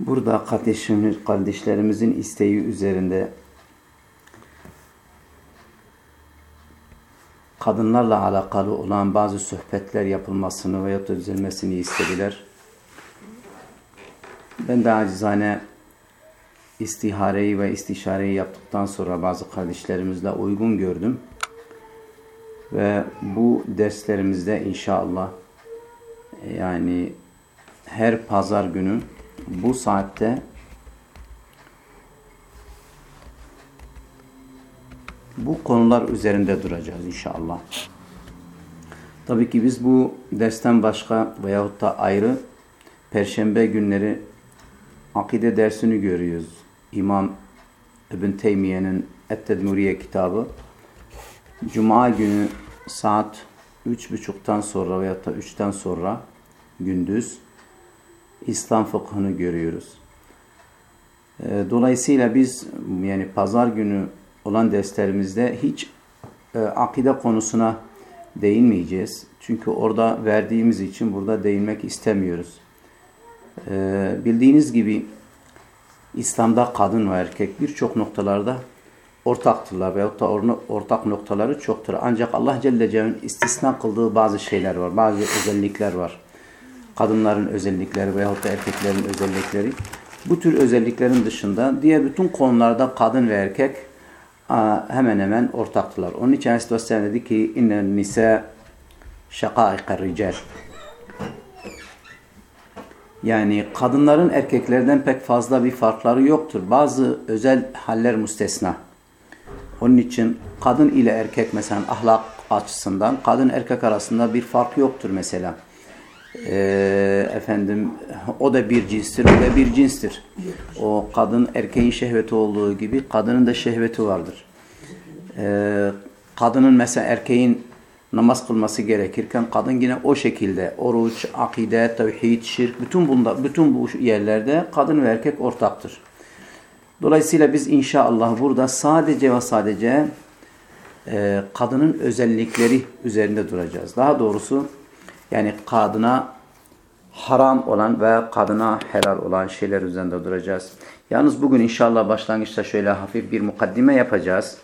Burada kardeşimiz, kardeşlerimizin isteği üzerinde kadınlarla alakalı olan bazı sohbetler yapılmasını veya düzelmesini istediler. Ben de acizane istihareyi ve istişareyi yaptıktan sonra bazı kardeşlerimizle uygun gördüm. Ve bu derslerimizde inşallah yani her pazar günü bu saatte bu konular üzerinde duracağız inşallah. Tabii ki biz bu dersten başka veyahut da ayrı Perşembe günleri akide dersini görüyoruz. İmam İbn Teymiye'nin Et-Tedmuriye kitabı. Cuma günü saat 3.30'tan sonra veyahut da 3'ten sonra gündüz İslam fıkhını görüyoruz. Dolayısıyla biz yani pazar günü olan derslerimizde hiç e, akide konusuna değinmeyeceğiz. Çünkü orada verdiğimiz için burada değinmek istemiyoruz. E, bildiğiniz gibi İslam'da kadın ve erkek birçok noktalarda ortaktırlar veyahut da ortak noktaları çoktur. Ancak Allah Celle Celle'nin istisna kıldığı bazı şeyler var, bazı özellikler var. Kadınların özellikleri veyahut da erkeklerin özellikleri. Bu tür özelliklerin dışında diğer bütün konularda kadın ve erkek hemen hemen ortaktılar. Onun için Aleyhisselam dedi ki innen nisa şakaikar rical. Yani kadınların erkeklerden pek fazla bir farkları yoktur. Bazı özel haller müstesna. Onun için kadın ile erkek mesela ahlak açısından kadın erkek arasında bir fark yoktur mesela. Ee, efendim o da bir cinstir, o da bir cinstir. O kadın erkeğin şehveti olduğu gibi kadının da şehveti vardır. Ee, kadının mesela erkeğin namaz kılması gerekirken kadın yine o şekilde oruç, akide, tevhid, şirk bütün bunda bütün bu yerlerde kadın ve erkek ortaktır. Dolayısıyla biz inşallah burada sadece ve sadece e, kadının özellikleri üzerinde duracağız. Daha doğrusu yani kadına haram olan ve kadına helal olan şeyler üzerinde duracağız. Yalnız bugün inşallah başlangıçta şöyle hafif bir mukaddime yapacağız.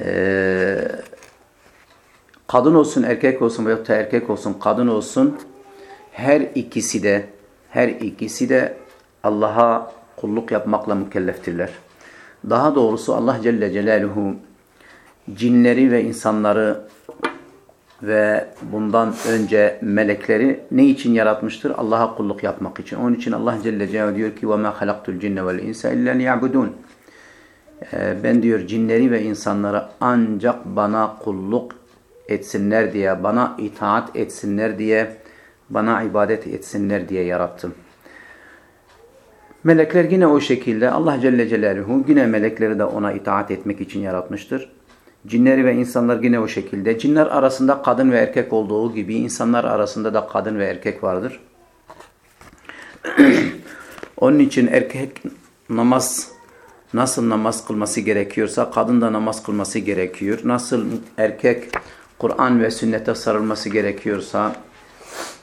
Ee, kadın olsun, erkek olsun veya da erkek olsun, kadın olsun her ikisi de her ikisi de Allah'a kulluk yapmakla mükelleftirler. Daha doğrusu Allah Celle Celaluhu cinleri ve insanları ve bundan önce melekleri ne için yaratmıştır? Allah'a kulluk yapmak için. Onun için Allah Celle Celaluhu diyor ki وَمَا خَلَقْتُ الْجِنَّ وَالْاِنْسَ اِلَّا لِيَعْبُدُونَ Ben diyor cinleri ve insanları ancak bana kulluk etsinler diye, bana itaat etsinler diye, bana ibadet etsinler diye yarattım. Melekler yine o şekilde Allah Celle Celaluhu yine melekleri de ona itaat etmek için yaratmıştır. Cinleri ve insanlar yine o şekilde. Cinler arasında kadın ve erkek olduğu gibi insanlar arasında da kadın ve erkek vardır. Onun için erkek namaz nasıl namaz kılması gerekiyorsa kadın da namaz kılması gerekiyor. Nasıl erkek Kur'an ve sünnete sarılması gerekiyorsa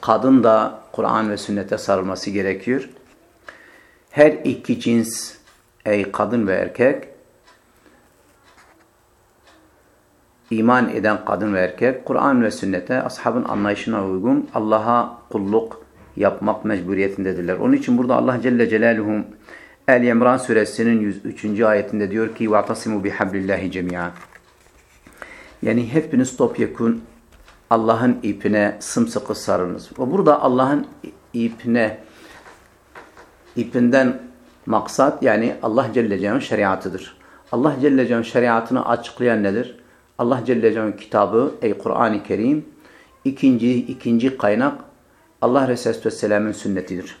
kadın da Kur'an ve sünnete sarılması gerekiyor. Her iki cins ey kadın ve erkek iman eden kadın ve erkek Kur'an ve sünnete ashabın anlayışına uygun Allah'a kulluk yapmak mecburiyetindedirler. Onun için burada Allah Celle Celaluhu El İmran suresinin 103. ayetinde diyor ki وَاَعْتَصِمُوا بِحَبْلِ اللّٰهِ جَمِيعًا Yani hepiniz topyekun Allah'ın ipine sımsıkı sarınız. Ve burada Allah'ın ipine ipinden maksat yani Allah Celle Celaluhu'nun şeriatıdır. Allah Celle Celaluhu'nun şeriatını açıklayan nedir? Allah Celle Celaluhu'nun kitabı ey Kur'an-ı Kerim ikinci ikinci kaynak Allah Resulü Vesselam'ın sünnetidir.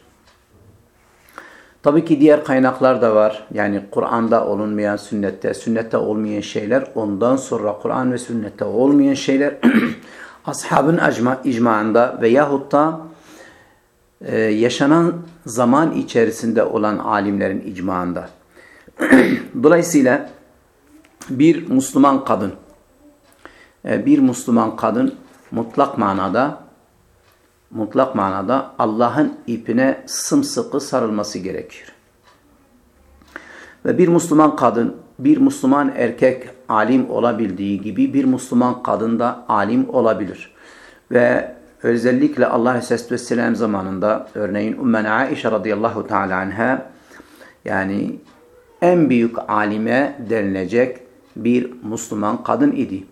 Tabii ki diğer kaynaklar da var. Yani Kur'an'da olunmayan sünnette, sünnette olmayan şeyler, ondan sonra Kur'an ve sünnette olmayan şeyler ashabın icma, icmaında veyahut da e, yaşanan zaman içerisinde olan alimlerin icmaında. Dolayısıyla bir Müslüman kadın, bir Müslüman kadın mutlak manada mutlak manada Allah'ın ipine sımsıkı sarılması gerekir. Ve bir Müslüman kadın, bir Müslüman erkek alim olabildiği gibi bir Müslüman kadın da alim olabilir. Ve özellikle Allah Aleyhisselatü Vesselam zamanında örneğin Ümmen Aişe radıyallahu teala anha yani en büyük alime denilecek bir Müslüman kadın idi.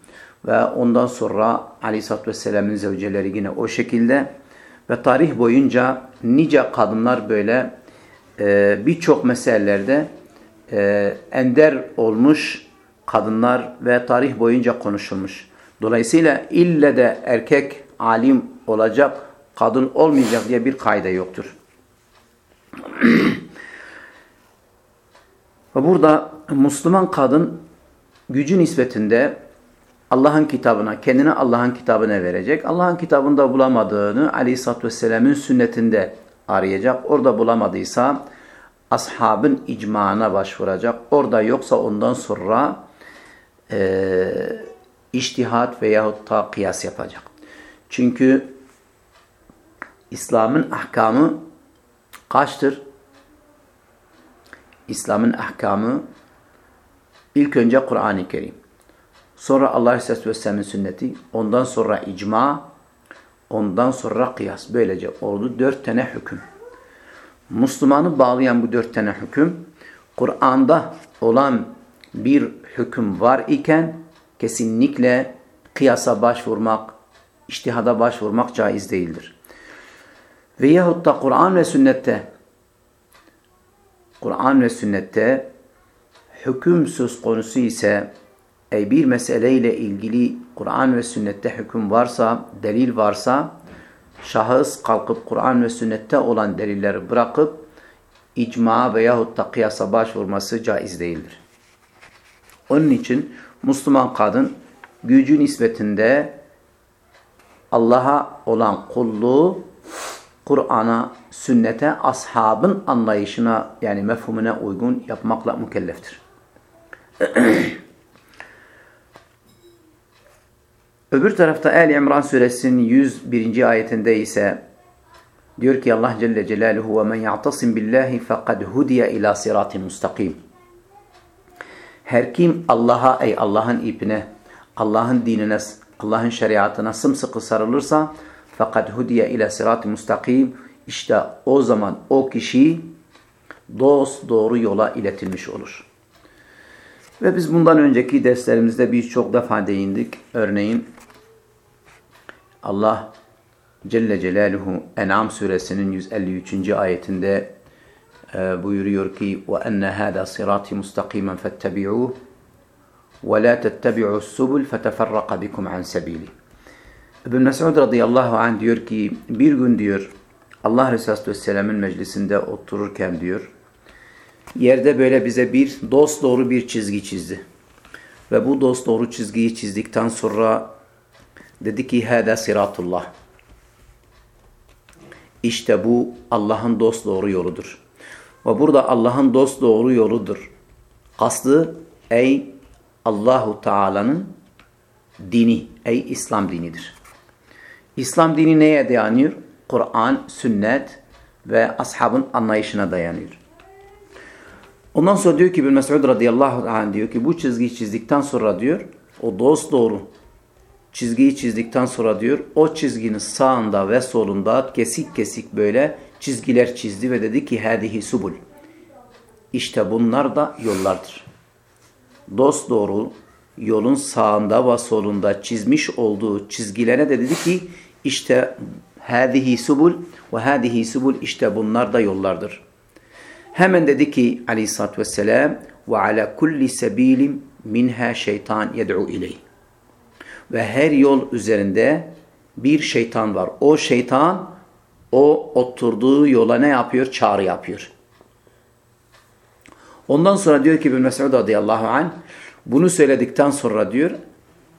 Ve ondan sonra Aleyhisselatü Vesselam'ın zevceleri yine o şekilde ve tarih boyunca nice kadınlar böyle e, birçok meselelerde e, ender olmuş kadınlar ve tarih boyunca konuşulmuş. Dolayısıyla ille de erkek alim olacak, kadın olmayacak diye bir kayda yoktur. Burada Müslüman kadın gücü nispetinde Allah'ın kitabına, kendini Allah'ın kitabına verecek. Allah'ın kitabında bulamadığını Aleyhisselatü Vesselam'ın sünnetinde arayacak. Orada bulamadıysa ashabın icmana başvuracak. Orada yoksa ondan sonra e, iştihat veyahut da kıyas yapacak. Çünkü İslam'ın ahkamı kaçtır? İslam'ın ahkamı ilk önce Kur'an-ı Kerim. Sonra Allah Aleyhisselatü Vesselam'ın sünneti, ondan sonra icma, ondan sonra kıyas. Böylece oldu dört tane hüküm. Müslümanı bağlayan bu dört tane hüküm, Kur'an'da olan bir hüküm var iken kesinlikle kıyasa başvurmak, iştihada başvurmak caiz değildir. Veyahut da Kur'an ve sünnette Kur'an ve sünnette hüküm söz konusu ise Ey bir meseleyle ilgili Kur'an ve sünnette hüküm varsa, delil varsa, şahıs kalkıp Kur'an ve sünnette olan delilleri bırakıp icma veyahut da kıyasa başvurması caiz değildir. Onun için Müslüman kadın gücü nispetinde Allah'a olan kulluğu Kur'an'a, sünnete, ashabın anlayışına yani mefhumuna uygun yapmakla mükelleftir. Öbür tarafta El İmran suresinin 101. ayetinde ise diyor ki Allah Celle Celaluhu ve men ya'tasim billahi fekad hudiye ila siratin mustakim. Her kim Allah'a ey Allah'ın ipine, Allah'ın dinine, Allah'ın şeriatına sımsıkı sarılırsa fakat hudiye ila siratin mustakim işte o zaman o kişi dost doğru yola iletilmiş olur. Ve biz bundan önceki derslerimizde birçok defa değindik. Örneğin Allah Celle Celaluhu En'am suresinin 153. ayetinde e, buyuruyor ki وَاَنَّ هَذَا صِرَاتِ مُسْتَقِيمًا فَاتَّبِعُوهُ وَلَا تَتَّبِعُوا السُّبُلْ فَتَفَرَّقَ بِكُمْ عَنْ سَب۪يلِ İbn Mesud radıyallahu anh diyor ki bir gün diyor Allah Resulü Vesselam'ın meclisinde otururken diyor yerde böyle bize bir dost doğru bir çizgi çizdi. Ve bu dost doğru çizgiyi çizdikten sonra Dedi ki hâdâ siratullah. İşte bu Allah'ın dost doğru yoludur. Ve burada Allah'ın dost doğru yoludur. Kastı ey Allahu Teala'nın dini, ey İslam dinidir. İslam dini neye dayanıyor? Kur'an, sünnet ve ashabın anlayışına dayanıyor. Ondan sonra diyor ki İbn Mesud radıyallahu anh diyor ki bu çizgiyi çizdikten sonra diyor o dost doğru çizgiyi çizdikten sonra diyor o çizginin sağında ve solunda kesik kesik böyle çizgiler çizdi ve dedi ki hadihi subul. İşte bunlar da yollardır. Dost doğru yolun sağında ve solunda çizmiş olduğu çizgilere de dedi ki işte hadihi subul ve hadihi subul işte bunlar da yollardır. Hemen dedi ki aleyhissalatü vesselam ve ala kulli sebilim minha şeytan yed'u ileyh. Ve her yol üzerinde bir şeytan var. O şeytan o oturduğu yola ne yapıyor? Çağrı yapıyor. Ondan sonra diyor ki İbn Mesud radıyallahu anh bunu söyledikten sonra diyor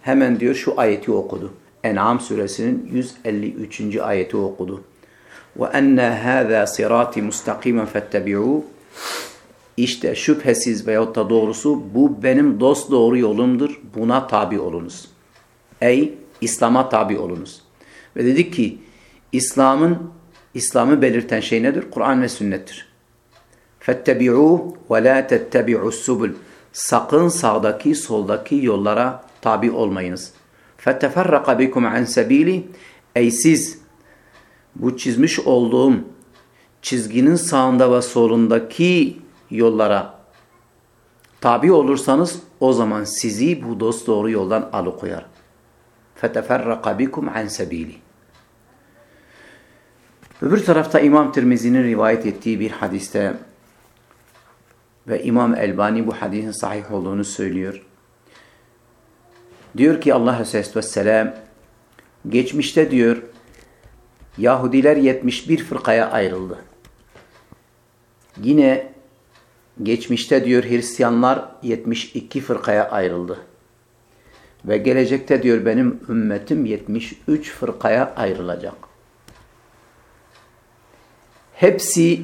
hemen diyor şu ayeti okudu. En'am suresinin 153. ayeti okudu. Ve enne hâzâ sirâti mustakîmen fettebi'û İşte şüphesiz veyahut da doğrusu bu benim dost doğru yolumdur. Buna tabi olunuz. Ey İslam'a tabi olunuz. Ve dedik ki İslam'ın İslam'ı belirten şey nedir? Kur'an ve sünnettir. Fettebi'u ve la tettebi'u subul. Sakın sağdaki soldaki yollara tabi olmayınız. Fetteferraka bikum an sebili. Ey siz bu çizmiş olduğum çizginin sağında ve solundaki yollara tabi olursanız o zaman sizi bu dost doğru yoldan alıkoyar. فَتَفَرَّقَ بِكُمْ عَنْ سَب۪يلِ Öbür tarafta İmam Tirmizi'nin rivayet ettiği bir hadiste ve İmam Elbani bu hadisin sahih olduğunu söylüyor. Diyor ki Allah Aleyhisselatü Vesselam geçmişte diyor Yahudiler 71 fırkaya ayrıldı. Yine geçmişte diyor Hristiyanlar 72 fırkaya ayrıldı. Ve gelecekte diyor benim ümmetim 73 fırkaya ayrılacak. Hepsi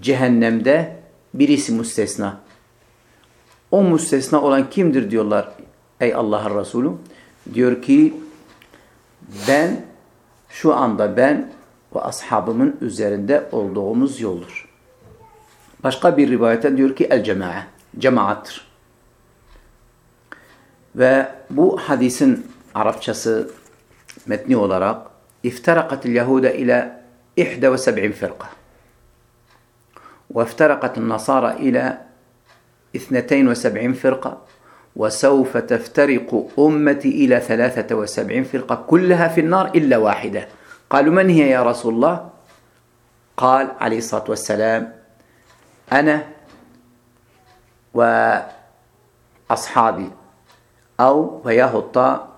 cehennemde birisi müstesna. O müstesna olan kimdir diyorlar ey Allah'ın Resulü. Diyor ki ben şu anda ben ve ashabımın üzerinde olduğumuz yoldur. Başka bir rivayete diyor ki el cema'a, cemaattır. Ve bu hadisin Arapçası metni olarak iftarakatil Yahuda ile 71 firqa. وافترقت النصارى إلى 72 فرقة وسوف تفترق أمتي إلى 73 فرقة كلها في النار إلا واحدة قالوا من هي يا رسول الله قال عليه الصلاة والسلام أنا وأصحابي أو veyahut da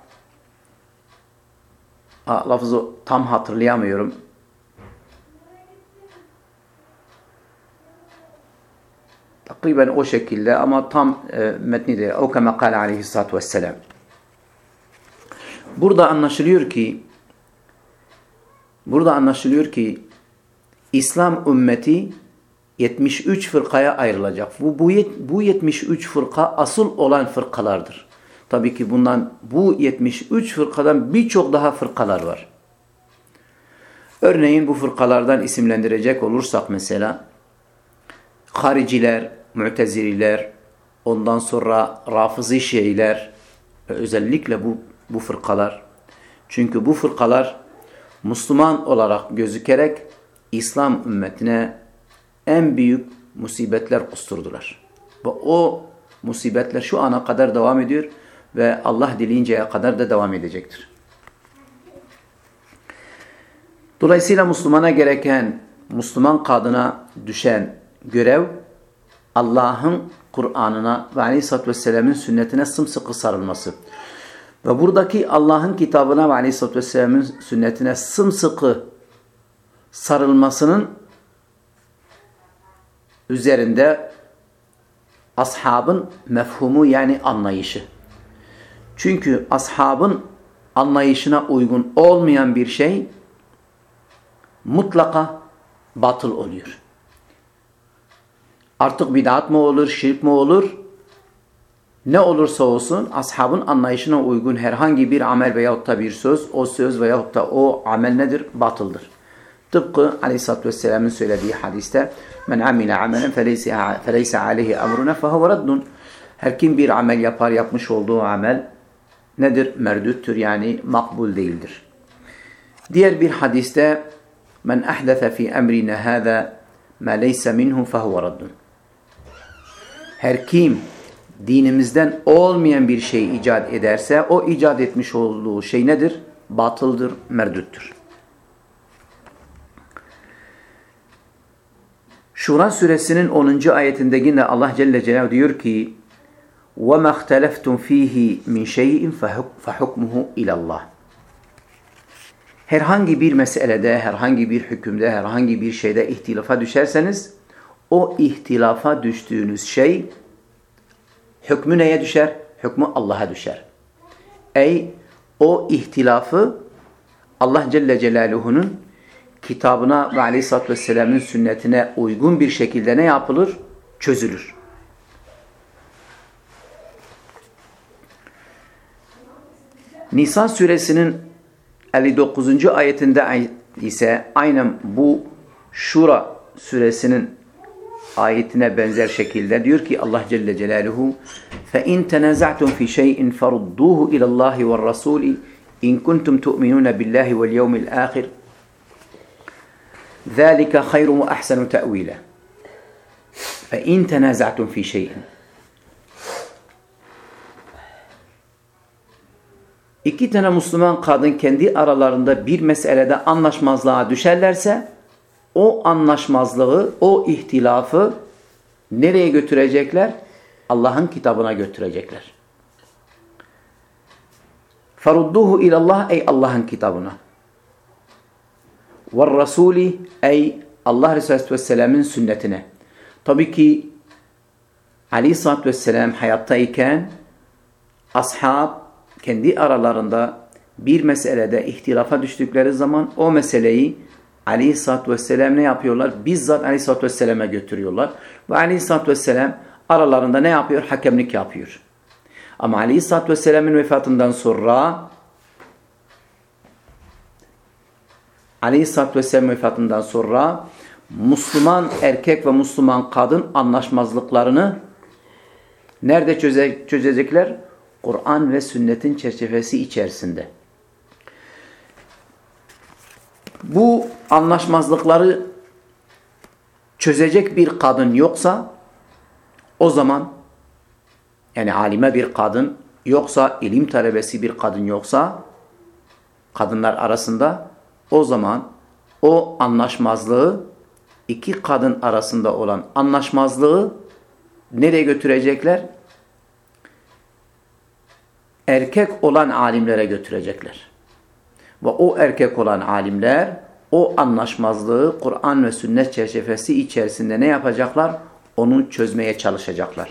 lafızı tam hatırlayamıyorum. Takriben o şekilde ama tam e, metni de o kema kâle aleyhissalatu vesselam. Burada anlaşılıyor ki burada anlaşılıyor ki İslam ümmeti 73 fırkaya ayrılacak. Bu, bu, bu 73 fırka asıl olan fırkalardır. Tabii ki bundan bu 73 fırkadan birçok daha fırkalar var. Örneğin bu fırkalardan isimlendirecek olursak mesela hariciler, mütezililer, ondan sonra rafızi şeyler özellikle bu, bu fırkalar. Çünkü bu fırkalar Müslüman olarak gözükerek İslam ümmetine en büyük musibetler kusturdular. Ve o musibetler şu ana kadar devam ediyor ve Allah dileyinceye kadar da devam edecektir. Dolayısıyla Müslümana gereken, Müslüman kadına düşen görev Allah'ın Kur'an'ına ve Aleyhisselatü Vesselam'ın sünnetine sımsıkı sarılması. Ve buradaki Allah'ın kitabına ve Aleyhisselatü Vesselam'ın sünnetine sımsıkı sarılmasının üzerinde ashabın mefhumu yani anlayışı. Çünkü ashabın anlayışına uygun olmayan bir şey mutlaka batıl oluyor. Artık bid'at mı olur, şirk mi olur? Ne olursa olsun ashabın anlayışına uygun herhangi bir amel veyahut da bir söz, o söz veyahut da o amel nedir? Batıldır. Tıpkı Aleyhisselatü Vesselam'ın söylediği hadiste men amile amelen feleyse aleyhi emruna fehuve raddun her kim bir amel yapar yapmış olduğu amel nedir? Merdüttür yani makbul değildir. Diğer bir hadiste men ahdefe fi emrina hâzâ ma leyse minhu fehuve raddun her kim dinimizden olmayan bir şey icat ederse o icat etmiş olduğu şey nedir? Batıldır, merdüttür. Şura suresinin 10. ayetinde yine Allah Celle Celaluhu diyor ki وَمَا اخْتَلَفْتُمْ ف۪يهِ مِنْ شَيْءٍ فَحُكْمُهُ اِلَى اللّٰهِ herhangi bir meselede, herhangi bir hükümde, herhangi bir şeyde ihtilafa düşerseniz o ihtilafa düştüğünüz şey hükmü neye düşer? Hükmü Allah'a düşer. Ey o ihtilafı Allah Celle Celaluhu'nun kitabına ve Aleyhisselatü Vesselam'ın sünnetine uygun bir şekilde ne yapılır? Çözülür. Nisan suresinin 59. ayetinde ise aynen bu Şura suresinin ayetine benzer şekilde diyor ki Allah Celle Celaluhu فَاِنْ تَنَزَعْتُمْ فِي شَيْءٍ فَرُدُّوهُ اِلَى اللّٰهِ وَالرَّسُولِ اِنْ كُنْتُمْ تُؤْمِنُونَ بِاللّٰهِ وَالْيَوْمِ الْآخِرِ ذَٰلِكَ خَيْرٌ وَأَحْسَنُ تَأْوِيلًا فَاِنْ تَنَزَعْتُمْ فِي شَيْءٍ İki tane Müslüman kadın kendi aralarında bir meselede anlaşmazlığa düşerlerse o anlaşmazlığı, o ihtilafı nereye götürecekler? Allah'ın kitabına götürecekler. Farudduhu ilallah ey Allah'ın kitabına. Ve Rasuli ey Allah Resulü Vesselam'ın sünnetine. Tabii ki Aleyhisselatü Vesselam hayattayken ashab kendi aralarında bir meselede ihtilafa düştükleri zaman o meseleyi Aleyhisselatü Vesselam ne yapıyorlar? Bizzat Aleyhisselatü Vesselam'a götürüyorlar. Ve Aleyhisselatü Vesselam aralarında ne yapıyor? Hakemlik yapıyor. Ama Aleyhisselatü Vesselam'ın vefatından sonra Aleyhisselatü Vesselam vefatından sonra Müslüman erkek ve Müslüman kadın anlaşmazlıklarını nerede çöze çözecekler? Kur'an ve sünnetin çerçevesi içerisinde. Bu anlaşmazlıkları çözecek bir kadın yoksa o zaman yani alime bir kadın yoksa ilim talebesi bir kadın yoksa kadınlar arasında o zaman o anlaşmazlığı iki kadın arasında olan anlaşmazlığı nereye götürecekler? Erkek olan alimlere götürecekler. Ve o erkek olan alimler o anlaşmazlığı Kur'an ve sünnet çerçevesi içerisinde ne yapacaklar? Onu çözmeye çalışacaklar.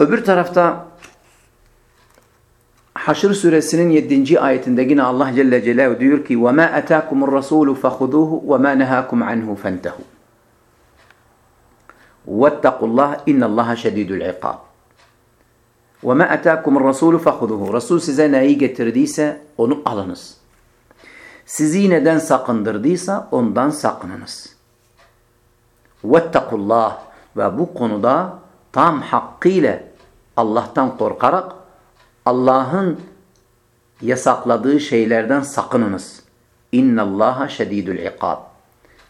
Öbür tarafta Haşr suresinin 7. ayetinde yine Allah Celle Celaluhu diyor ki وَمَا أَتَاكُمُ الرَّسُولُ فَخُذُوهُ وَمَا نَهَاكُمْ عَنْهُ فَانْتَهُوا وَاتَّقُوا اللّٰهِ اِنَّ اللّٰهَ شَدِيدُ الْعِقَابِ وَمَا أَتَاكُمُ الرَّسُولُ فَخُذُوهُ Resul size neyi getirdiyse onu alınız. Sizi neden sakındırdıysa ondan sakınınız. وَاتَّقُوا اللّٰهِ Ve bu konuda tam hakkıyla Allah'tan korkarak Allah'ın yasakladığı şeylerden sakınınız. İnna Allaha şedidul ikab.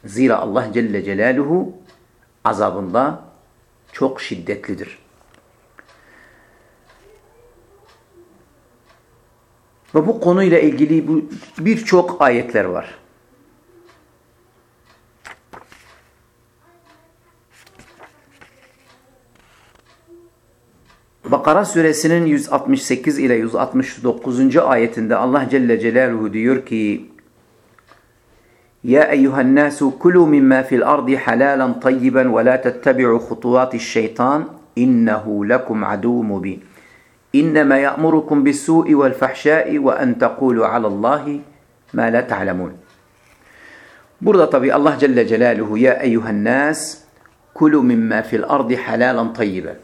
Zira Allah Celle Celaluhu azabında çok şiddetlidir. Ve bu konuyla ilgili birçok ayetler var. Bakara suresinin 168 ile 169. ayetinde Allah Celle Celaluhu diyor ki Ya eyyuhen nasu kulu mimma fil ardi halalan tayyiban ve la tettebi'u hutuvatиш şeytan innehu lekum adu mubin. İnnemâ ya'murukum bis-sû'i vel-fahşâ'i ve en tekûlû alallâhi mâ la ta'lemûn. Burada tabi Allah Celle Celaluhu ya eyyuhen nas kulu mimma fil ardi halalan tayyiban.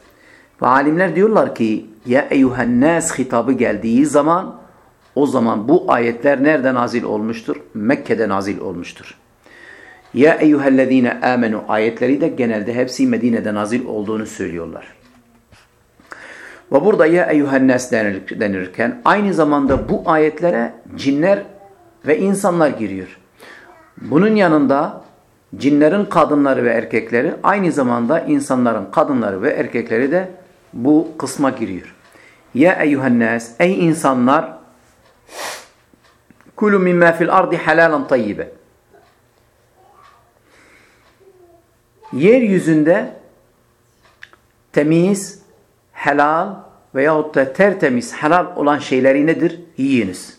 Ve alimler diyorlar ki ya eyyuhen nas hitabı geldiği zaman o zaman bu ayetler nerede nazil olmuştur? Mekke'de nazil olmuştur. Ya eyyühellezine amenu ayetleri de genelde hepsi Medine'de nazil olduğunu söylüyorlar. Ve burada ya eyyühennes denirken aynı zamanda bu ayetlere cinler ve insanlar giriyor. Bunun yanında cinlerin kadınları ve erkekleri aynı zamanda insanların kadınları ve erkekleri de bu kısma giriyor. Ya eyyühennes ey insanlar kulu mimma fil ardi halalan tayyibe. Yeryüzünde temiz, helal veyahut da tertemiz, helal olan şeyleri nedir? Yiyiniz.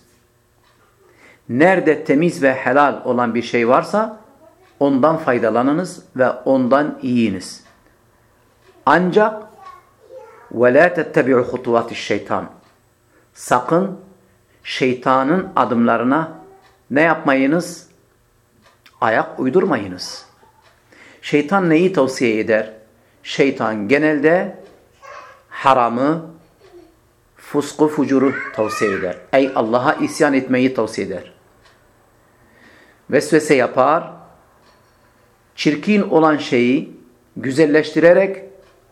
nerede temiz ve helal olan bir şey varsa ondan faydalanınız ve ondan yiyiniz. Ancak وَلَا تَتَّبِعُ خُطُوَاتِ şeytan. Sakın şeytanın adımlarına ne yapmayınız? Ayak uydurmayınız. Şeytan neyi tavsiye eder? Şeytan genelde haramı, fusku, fucuru tavsiye eder. Ey Allah'a isyan etmeyi tavsiye eder. Vesvese yapar, çirkin olan şeyi güzelleştirerek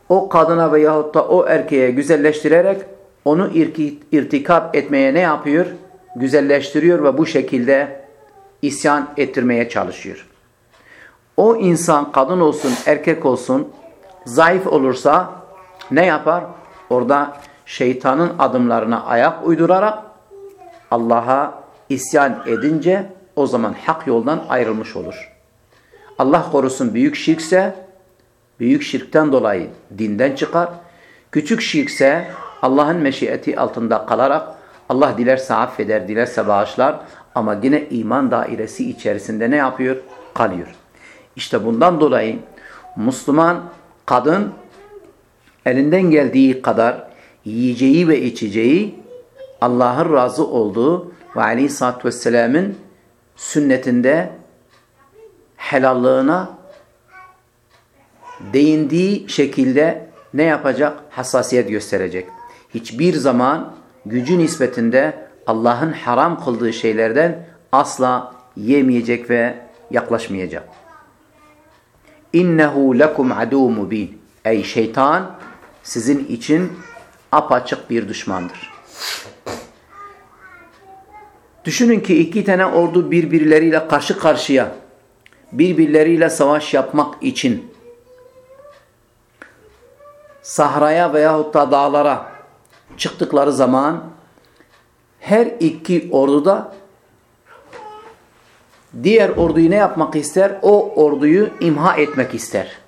o kadına veyahut da o erkeğe güzelleştirerek onu irtikap etmeye ne yapıyor? Güzelleştiriyor ve bu şekilde isyan ettirmeye çalışıyor. O insan kadın olsun erkek olsun zayıf olursa ne yapar? Orada şeytanın adımlarına ayak uydurarak Allah'a isyan edince o zaman hak yoldan ayrılmış olur. Allah korusun büyük şirkse büyük şirkten dolayı dinden çıkar. Küçük şirkse Allah'ın meşiyeti altında kalarak Allah dilerse affeder, dilerse bağışlar ama yine iman dairesi içerisinde ne yapıyor? Kalıyor. İşte bundan dolayı Müslüman kadın elinden geldiği kadar yiyeceği ve içeceği Allah'ın razı olduğu ve aleyhissalatü vesselamın sünnetinde helallığına değindiği şekilde ne yapacak? Hassasiyet gösterecek. Hiçbir zaman gücü nispetinde Allah'ın haram kıldığı şeylerden asla yemeyecek ve yaklaşmayacak. İnnehu lekum adu mubin. Ey şeytan sizin için apaçık bir düşmandır. Düşünün ki iki tane ordu birbirleriyle karşı karşıya birbirleriyle savaş yapmak için sahraya veyahut da dağlara çıktıkları zaman her iki orduda diğer orduyu ne yapmak ister? O orduyu imha etmek ister.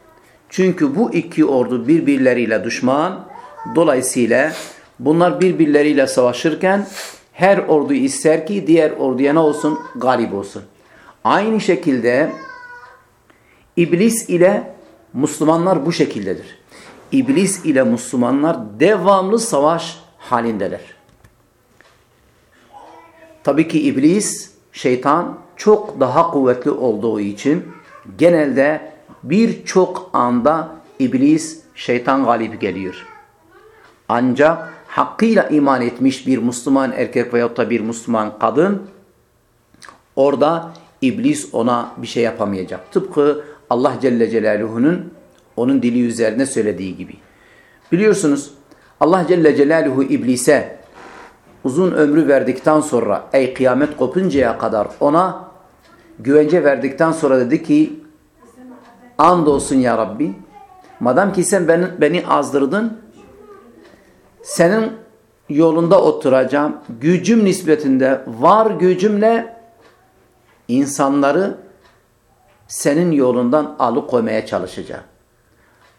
Çünkü bu iki ordu birbirleriyle düşman. Dolayısıyla bunlar birbirleriyle savaşırken her ordu ister ki diğer orduya ne olsun? Galip olsun. Aynı şekilde İblis ile Müslümanlar bu şekildedir. İblis ile Müslümanlar devamlı savaş halindeler. Tabii ki iblis, şeytan çok daha kuvvetli olduğu için genelde birçok anda iblis, şeytan galip geliyor. Ancak hakkıyla iman etmiş bir Müslüman erkek veyahut da bir Müslüman kadın orada iblis ona bir şey yapamayacak. Tıpkı Allah Celle Celaluhu'nun onun dili üzerine söylediği gibi. Biliyorsunuz Allah Celle Celaluhu iblise uzun ömrü verdikten sonra ey kıyamet kopuncaya kadar ona güvence verdikten sonra dedi ki andolsun ya Rabbi madem ki sen beni, beni azdırdın senin yolunda oturacağım gücüm nispetinde var gücümle insanları senin yolundan alıkoymaya çalışacağım.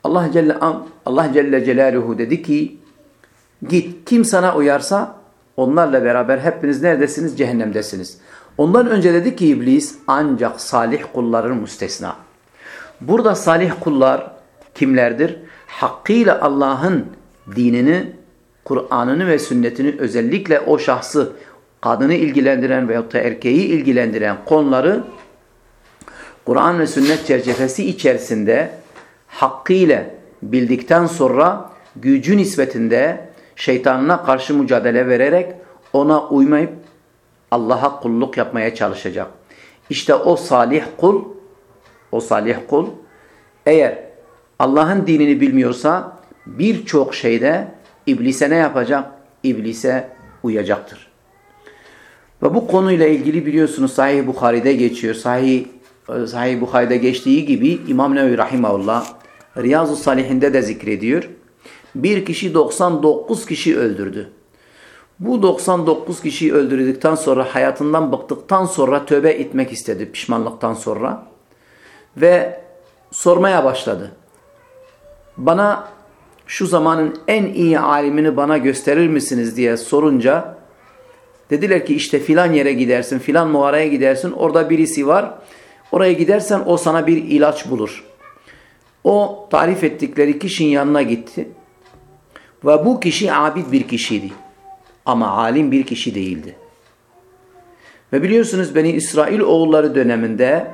Allah Celle, Allah Celle Celaluhu dedi ki git kim sana uyarsa onlarla beraber hepiniz neredesiniz? Cehennemdesiniz. Ondan önce dedi ki iblis ancak salih kulların müstesna. Burada salih kullar kimlerdir? Hakkıyla Allah'ın dinini, Kur'an'ını ve sünnetini özellikle o şahsı kadını ilgilendiren veyahut da erkeği ilgilendiren konuları Kur'an ve sünnet çerçevesi içerisinde hakkıyla bildikten sonra gücü nispetinde şeytanına karşı mücadele vererek ona uymayıp Allah'a kulluk yapmaya çalışacak. İşte o salih kul, o salih kul eğer Allah'ın dinini bilmiyorsa birçok şeyde iblise ne yapacak? İblise uyacaktır. Ve bu konuyla ilgili biliyorsunuz Sahih Bukhari'de geçiyor. Sahih Sahih Bukhari'de geçtiği gibi İmam Nevi Rahimahullah Riyazu Salihinde de zikrediyor. Bir kişi 99 kişi öldürdü. Bu 99 kişiyi öldürdükten sonra hayatından bıktıktan sonra tövbe etmek istedi pişmanlıktan sonra. Ve sormaya başladı. Bana şu zamanın en iyi alimini bana gösterir misiniz diye sorunca Dediler ki işte filan yere gidersin, filan mağaraya gidersin. Orada birisi var. Oraya gidersen o sana bir ilaç bulur. O tarif ettikleri kişinin yanına gitti. Ve bu kişi abid bir kişiydi. Ama alim bir kişi değildi. Ve biliyorsunuz Beni İsrail oğulları döneminde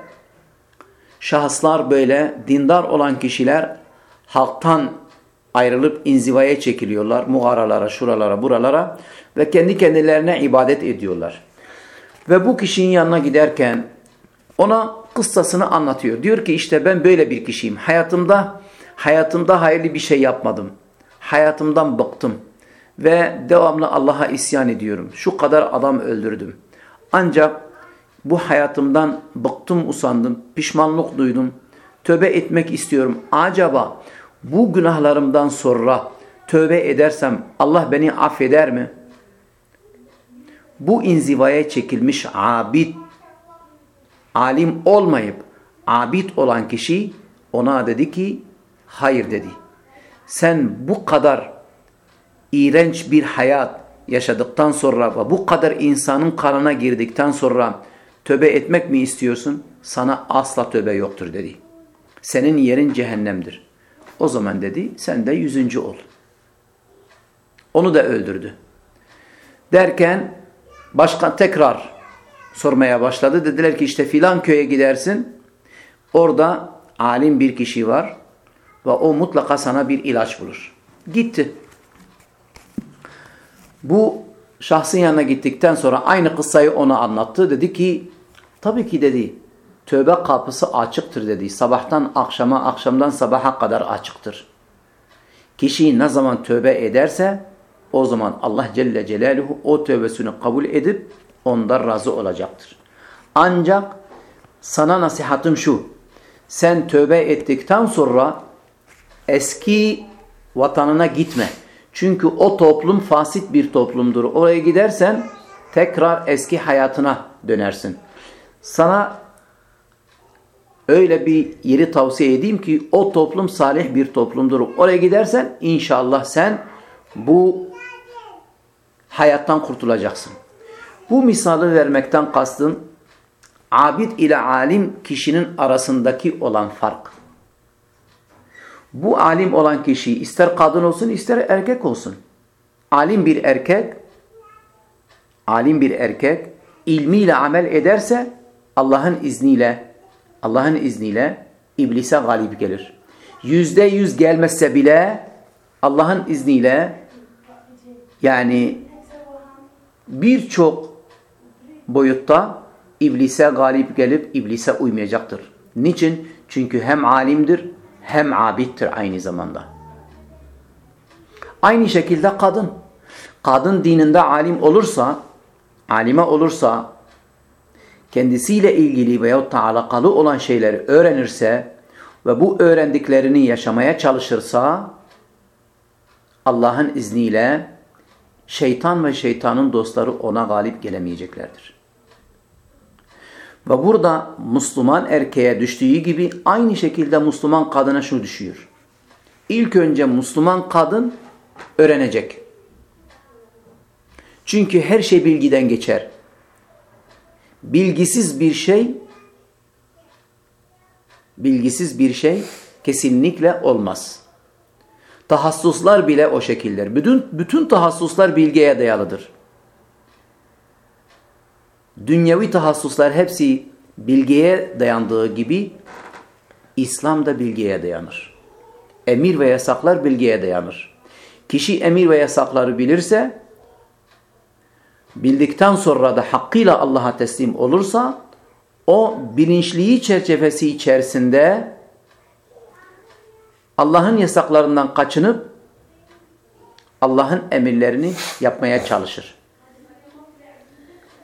şahıslar böyle dindar olan kişiler halktan ayrılıp inzivaya çekiliyorlar. Muğaralara, şuralara, buralara ve kendi kendilerine ibadet ediyorlar. Ve bu kişinin yanına giderken ona kıssasını anlatıyor. Diyor ki işte ben böyle bir kişiyim. Hayatımda hayatımda hayırlı bir şey yapmadım. Hayatımdan bıktım. Ve devamlı Allah'a isyan ediyorum. Şu kadar adam öldürdüm. Ancak bu hayatımdan bıktım, usandım, pişmanlık duydum. Tövbe etmek istiyorum. Acaba bu günahlarımdan sonra tövbe edersem Allah beni affeder mi? Bu inzivaya çekilmiş abid, alim olmayıp abid olan kişi ona dedi ki hayır dedi. Sen bu kadar iğrenç bir hayat yaşadıktan sonra ve bu kadar insanın kanına girdikten sonra tövbe etmek mi istiyorsun? Sana asla tövbe yoktur dedi. Senin yerin cehennemdir. O zaman dedi sen de yüzüncü ol. Onu da öldürdü. Derken başkan tekrar sormaya başladı. Dediler ki işte filan köye gidersin. Orada alim bir kişi var ve o mutlaka sana bir ilaç bulur. Gitti. Bu şahsın yanına gittikten sonra aynı kıssayı ona anlattı. Dedi ki tabii ki dedi tövbe kapısı açıktır dedi. Sabahtan akşama, akşamdan sabaha kadar açıktır. Kişi ne zaman tövbe ederse o zaman Allah Celle Celaluhu o tövbesini kabul edip ondan razı olacaktır. Ancak sana nasihatım şu. Sen tövbe ettikten sonra eski vatanına gitme. Çünkü o toplum fasit bir toplumdur. Oraya gidersen tekrar eski hayatına dönersin. Sana öyle bir yeri tavsiye edeyim ki o toplum salih bir toplumdur. Oraya gidersen inşallah sen bu hayattan kurtulacaksın. Bu misali vermekten kastım abid ile alim kişinin arasındaki olan fark. Bu alim olan kişi ister kadın olsun ister erkek olsun. Alim bir erkek alim bir erkek ilmiyle amel ederse Allah'ın izniyle Allah'ın izniyle iblise galip gelir. Yüzde yüz gelmezse bile Allah'ın izniyle yani birçok boyutta iblise galip gelip iblise uymayacaktır. Niçin? Çünkü hem alimdir hem abittir aynı zamanda. Aynı şekilde kadın. Kadın dininde alim olursa, alime olursa, kendisiyle ilgili veyahut da olan şeyleri öğrenirse ve bu öğrendiklerini yaşamaya çalışırsa, Allah'ın izniyle şeytan ve şeytanın dostları ona galip gelemeyeceklerdir. Ve burada Müslüman erkeğe düştüğü gibi aynı şekilde Müslüman kadına şu düşüyor. İlk önce Müslüman kadın öğrenecek. Çünkü her şey bilgiden geçer. Bilgisiz bir şey bilgisiz bir şey kesinlikle olmaz. Tahassuslar bile o şekildir. Bütün, bütün tahassuslar bilgiye dayalıdır. Dünyevi tahassuslar hepsi bilgiye dayandığı gibi İslam da bilgiye dayanır. Emir ve yasaklar bilgiye dayanır. Kişi emir ve yasakları bilirse, bildikten sonra da hakkıyla Allah'a teslim olursa, o bilinçliği çerçevesi içerisinde Allah'ın yasaklarından kaçınıp Allah'ın emirlerini yapmaya çalışır.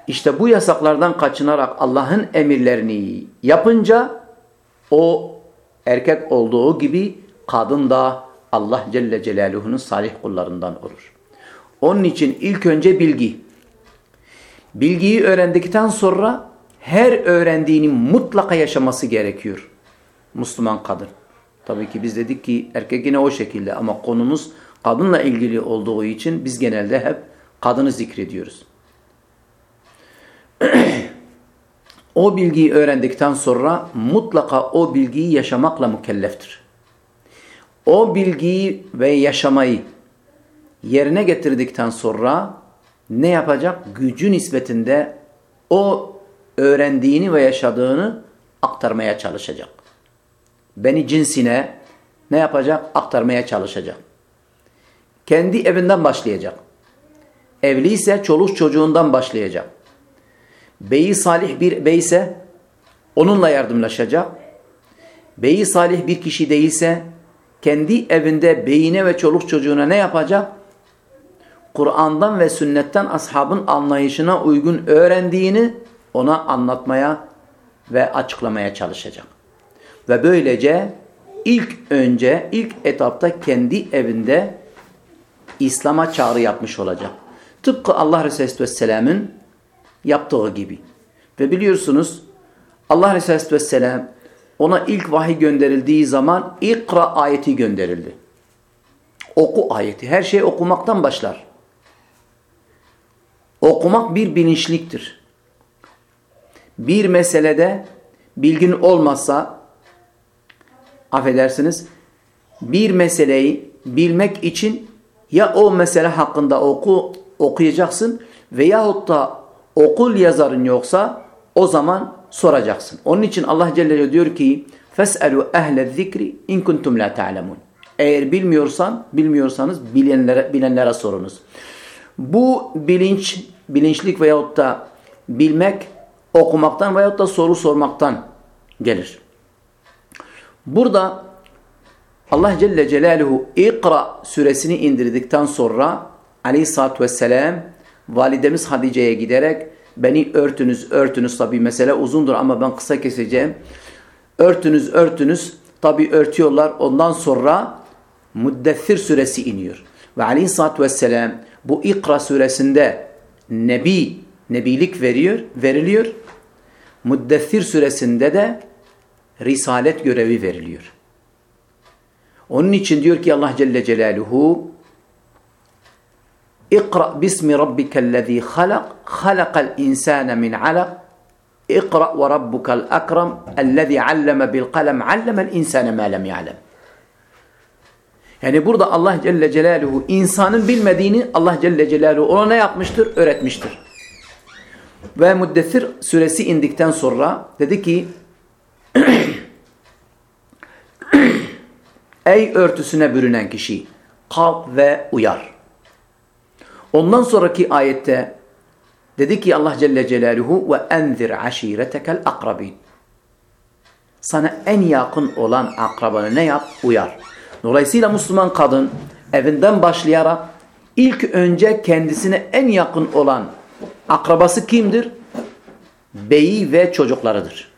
İşte bu yasaklardan kaçınarak Allah'ın emirlerini yapınca o erkek olduğu gibi kadın da Allah Celle Celaluhu'nun salih kullarından olur. Onun için ilk önce bilgi. Bilgiyi öğrendikten sonra her öğrendiğini mutlaka yaşaması gerekiyor. Müslüman kadın. Tabii ki biz dedik ki erkek yine o şekilde ama konumuz kadınla ilgili olduğu için biz genelde hep kadını zikrediyoruz. o bilgiyi öğrendikten sonra mutlaka o bilgiyi yaşamakla mükelleftir. O bilgiyi ve yaşamayı yerine getirdikten sonra ne yapacak? Gücü nispetinde o öğrendiğini ve yaşadığını aktarmaya çalışacak. Beni cinsine ne yapacak? Aktarmaya çalışacak. Kendi evinden başlayacak. Evliyse çoluk çocuğundan başlayacak. Beyi salih bir beyse onunla yardımlaşacak. Beyi salih bir kişi değilse kendi evinde beyine ve çoluk çocuğuna ne yapacak? Kur'an'dan ve sünnetten ashabın anlayışına uygun öğrendiğini ona anlatmaya ve açıklamaya çalışacak. Ve böylece ilk önce, ilk etapta kendi evinde İslam'a çağrı yapmış olacak. Tıpkı Allah Resulü Aleyhisselam'ın yaptığı gibi. Ve biliyorsunuz Allah Resulü Aleyhisselam ona ilk vahiy gönderildiği zaman ikra ayeti gönderildi. Oku ayeti. Her şey okumaktan başlar. Okumak bir bilinçliktir. Bir meselede bilgin olmazsa affedersiniz bir meseleyi bilmek için ya o mesele hakkında oku okuyacaksın veyahut da okul yazarın yoksa o zaman soracaksın. Onun için Allah Celle Celaluhu diyor ki فَاسْأَلُوا اَهْلَ الذِّكْرِ اِنْ كُنْتُمْ لَا تَعْلَمُونَ Eğer bilmiyorsan, bilmiyorsanız bilenlere, bilenlere sorunuz. Bu bilinç, bilinçlik veyahut da bilmek okumaktan veyahut da soru sormaktan gelir. Burada Allah Celle Celaluhu İkra suresini indirdikten sonra aleyhissalatü vesselam validemiz Hadice'ye giderek beni örtünüz örtünüz tabi mesele uzundur ama ben kısa keseceğim. Örtünüz örtünüz tabi örtüyorlar ondan sonra Muddessir suresi iniyor. Ve aleyhissalatü vesselam bu İkra suresinde nebi, nebilik veriyor, veriliyor. Muddessir suresinde de risalet görevi veriliyor. Onun için diyor ki Allah Celle Celaluhu İkra bismi rabbikellezî halak halakal insâne min alak İkra ve rabbukal akram ellezî alleme bil kalem allemel insâne mâ lem ya'lem yani burada Allah Celle Celaluhu insanın bilmediğini Allah Celle Celaluhu ona ne yapmıştır? Öğretmiştir. Ve Muddessir suresi indikten sonra dedi ki Ey örtüsüne bürünen kişi kalk ve uyar. Ondan sonraki ayette dedi ki Allah Celle Celaluhu ve enzir aşiretekel akrabin. Sana en yakın olan akrabanı ne yap? Uyar. Dolayısıyla Müslüman kadın evinden başlayarak ilk önce kendisine en yakın olan akrabası kimdir? Beyi ve çocuklarıdır.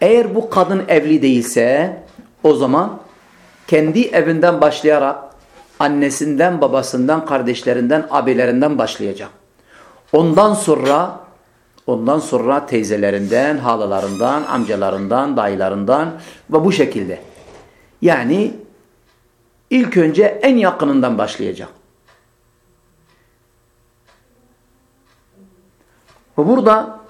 Eğer bu kadın evli değilse o zaman kendi evinden başlayarak annesinden, babasından, kardeşlerinden, abilerinden başlayacak. Ondan sonra ondan sonra teyzelerinden, halalarından, amcalarından, dayılarından ve bu şekilde. Yani ilk önce en yakınından başlayacak. Ve burada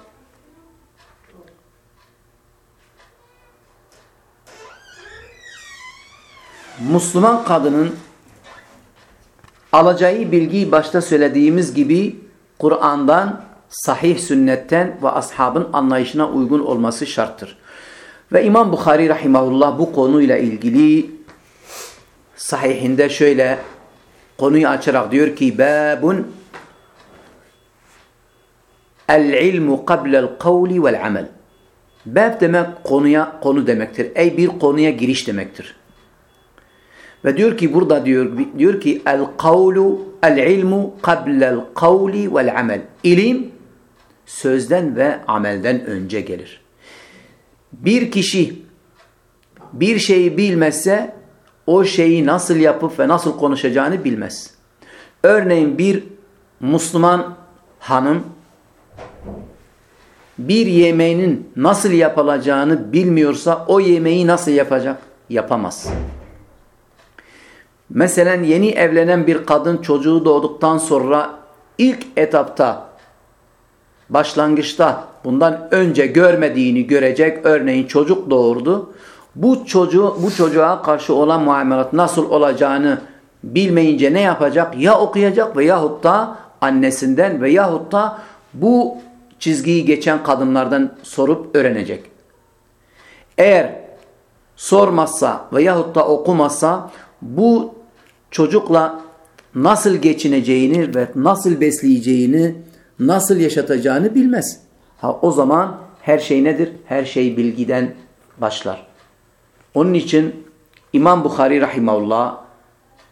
Müslüman kadının alacağı bilgiyi başta söylediğimiz gibi Kur'an'dan, sahih sünnetten ve ashabın anlayışına uygun olması şarttır. Ve İmam Bukhari rahimahullah bu konuyla ilgili sahihinde şöyle konuyu açarak diyor ki babun el-ilmu qabla'l kavli vel amel. Bab demek konuya konu demektir. Ey bir konuya giriş demektir. Ve diyor ki burada diyor diyor ki el kavlu el ilmu qabla'l kavli vel amel. İlim sözden ve amelden önce gelir. Bir kişi bir şeyi bilmezse o şeyi nasıl yapıp ve nasıl konuşacağını bilmez. Örneğin bir Müslüman hanım bir yemeğinin nasıl yapılacağını bilmiyorsa o yemeği nasıl yapacak? Yapamaz. Mesela yeni evlenen bir kadın çocuğu doğduktan sonra ilk etapta başlangıçta bundan önce görmediğini görecek. Örneğin çocuk doğurdu. Bu çocuğu bu çocuğa karşı olan muamelat nasıl olacağını bilmeyince ne yapacak? Ya okuyacak veyahut da annesinden veyahut da bu çizgiyi geçen kadınlardan sorup öğrenecek. Eğer sormazsa veyahut da okumazsa bu çocukla nasıl geçineceğini ve nasıl besleyeceğini, nasıl yaşatacağını bilmez. Ha, o zaman her şey nedir? Her şey bilgiden başlar. Onun için İmam Bukhari Rahimahullah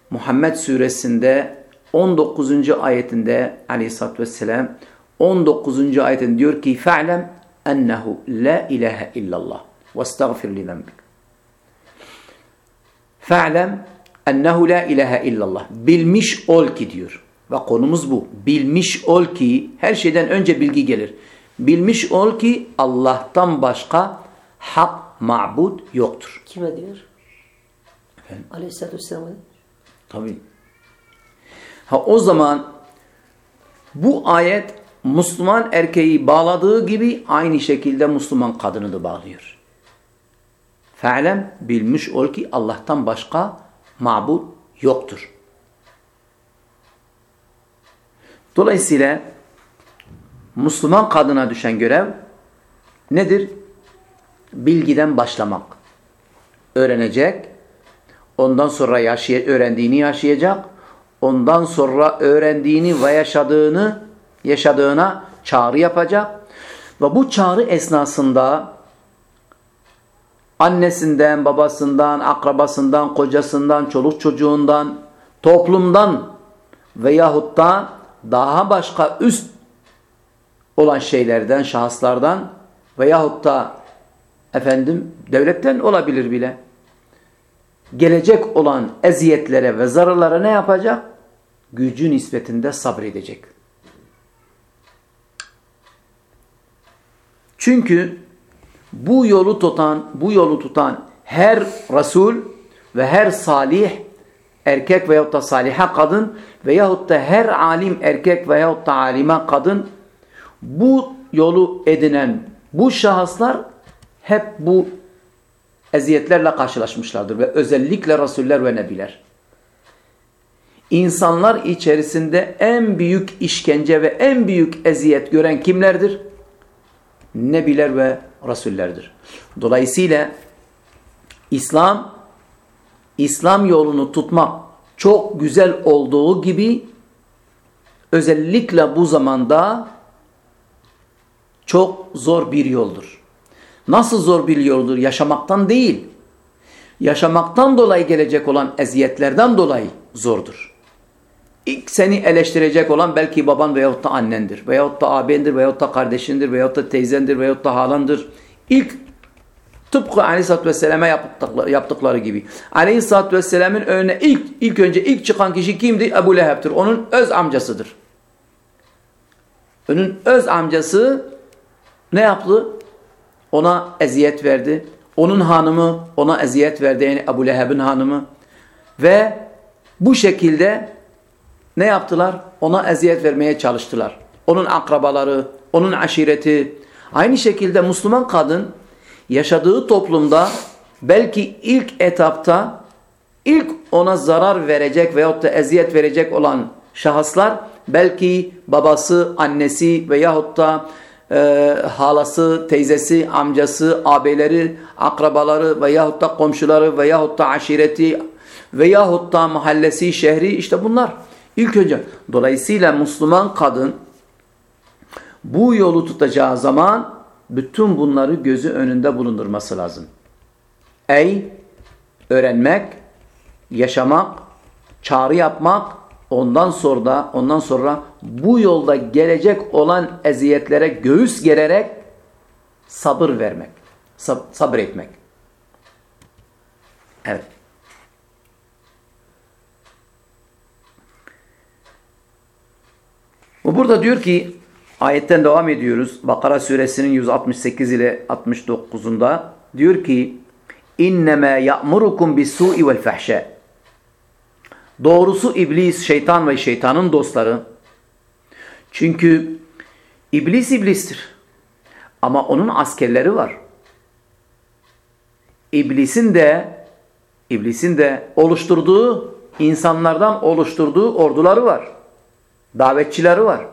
Muhammed suresinde 19. ayetinde aleyhissalatü vesselam 19. ayetinde diyor ki fe'lem ennehu la ilahe illallah ve estağfir li zembik. Fe'lem ennehu la ilahe illallah. Bilmiş ol ki diyor. Ve konumuz bu. Bilmiş ol ki her şeyden önce bilgi gelir. Bilmiş ol ki Allah'tan başka hak ma'bud yoktur. Kime diyor? Efendim? Aleyhisselatü Vesselam'a Tabii. Ha o zaman bu ayet Müslüman erkeği bağladığı gibi aynı şekilde Müslüman kadını da bağlıyor. Fe'lem bilmiş ol ki Allah'tan başka mabud yoktur. Dolayısıyla Müslüman kadına düşen görev nedir? Bilgiden başlamak. Öğrenecek, ondan sonra yaşay öğrendiğini yaşayacak, ondan sonra öğrendiğini ve yaşadığını yaşadığına çağrı yapacak ve bu çağrı esnasında annesinden, babasından, akrabasından, kocasından, çoluk çocuğundan, toplumdan veyahut da daha başka üst olan şeylerden, şahıslardan veyahut da efendim devletten olabilir bile. Gelecek olan eziyetlere ve zararlara ne yapacak? Gücü nispetinde sabredecek. Çünkü bu yolu tutan, bu yolu tutan her Resul ve her salih erkek veyahut da saliha kadın veyahut da her alim erkek veyahut da alime kadın bu yolu edinen bu şahıslar hep bu eziyetlerle karşılaşmışlardır ve özellikle Resuller ve Nebiler. İnsanlar içerisinde en büyük işkence ve en büyük eziyet gören kimlerdir? Nebiler ve Resullerdir. Dolayısıyla İslam İslam yolunu tutmak çok güzel olduğu gibi özellikle bu zamanda çok zor bir yoldur. Nasıl zor bir yoldur? Yaşamaktan değil. Yaşamaktan dolayı gelecek olan eziyetlerden dolayı zordur. İlk seni eleştirecek olan belki baban veyahut da annendir. Veyahut da abindir veyahut da kardeşindir veyahut da teyzendir veyahut da halandır. İlk tıpkı aleyhissalatü vesselam'a yaptıkları, yaptıkları gibi. Aleyhissalatü vesselamın önüne ilk, ilk önce ilk çıkan kişi kimdi? Ebu Leheb'tir. Onun öz amcasıdır. Onun öz amcası ne yaptı? Ona eziyet verdi. Onun hanımı ona eziyet verdi. Yani Ebu Leheb'in hanımı. Ve bu şekilde ne yaptılar? Ona eziyet vermeye çalıştılar. Onun akrabaları, onun aşireti. Aynı şekilde Müslüman kadın yaşadığı toplumda belki ilk etapta ilk ona zarar verecek veyahut da eziyet verecek olan şahıslar belki babası, annesi veyahut da e, halası, teyzesi, amcası, abileri, akrabaları veyahut da komşuları veyahut da aşireti veyahut da mahallesi, şehri işte bunlar. İlk önce dolayısıyla Müslüman kadın bu yolu tutacağı zaman bütün bunları gözü önünde bulundurması lazım. Ey öğrenmek, yaşamak, çağrı yapmak, ondan sonra da ondan sonra bu yolda gelecek olan eziyetlere göğüs gererek sabır vermek, sab sabretmek. Evet. Bu burada diyor ki ayetten devam ediyoruz. Bakara suresinin 168 ile 69'unda diyor ki innema ya'murukum bis-su'i vel-fahşa. Doğrusu iblis, şeytan ve şeytanın dostları. Çünkü İblis iblistir. Ama onun askerleri var. İblisin de iblisin de oluşturduğu insanlardan oluşturduğu orduları var. Davetçileri var.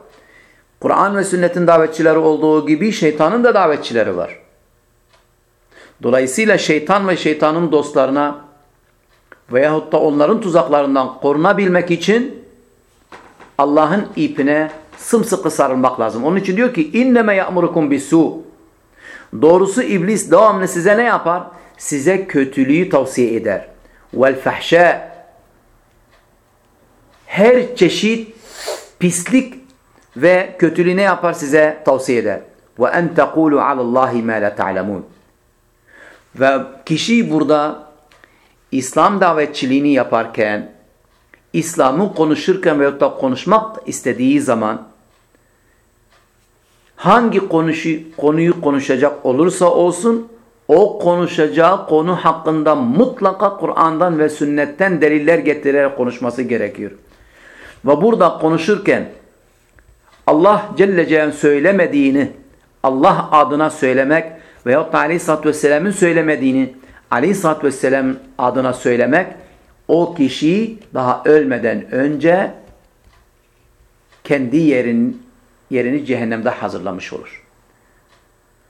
Kur'an ve sünnetin davetçileri olduğu gibi şeytanın da davetçileri var. Dolayısıyla şeytan ve şeytanın dostlarına veyahut da onların tuzaklarından korunabilmek için Allah'ın ipine sımsıkı sarılmak lazım. Onun için diyor ki inneme ya'murukum bisu. Doğrusu iblis devamlı size ne yapar? Size kötülüğü tavsiye eder. Vel fahşa her çeşit pislik ve kötülüğü ne yapar size tavsiye eder. Ve en tekulu alallahi ma la ta'lemun. Ve kişi burada İslam davetçiliğini yaparken, İslam'ı konuşurken veyahut da konuşmak istediği zaman hangi konuşu, konuyu konuşacak olursa olsun o konuşacağı konu hakkında mutlaka Kur'an'dan ve sünnetten deliller getirerek konuşması gerekiyor. Ve burada konuşurken Allah Celle Celaluhu söylemediğini Allah adına söylemek veyahut da Aleyhisselatü Vesselam'ın söylemediğini Aleyhisselatü Vesselam adına söylemek o kişi daha ölmeden önce kendi yerin, yerini cehennemde hazırlamış olur.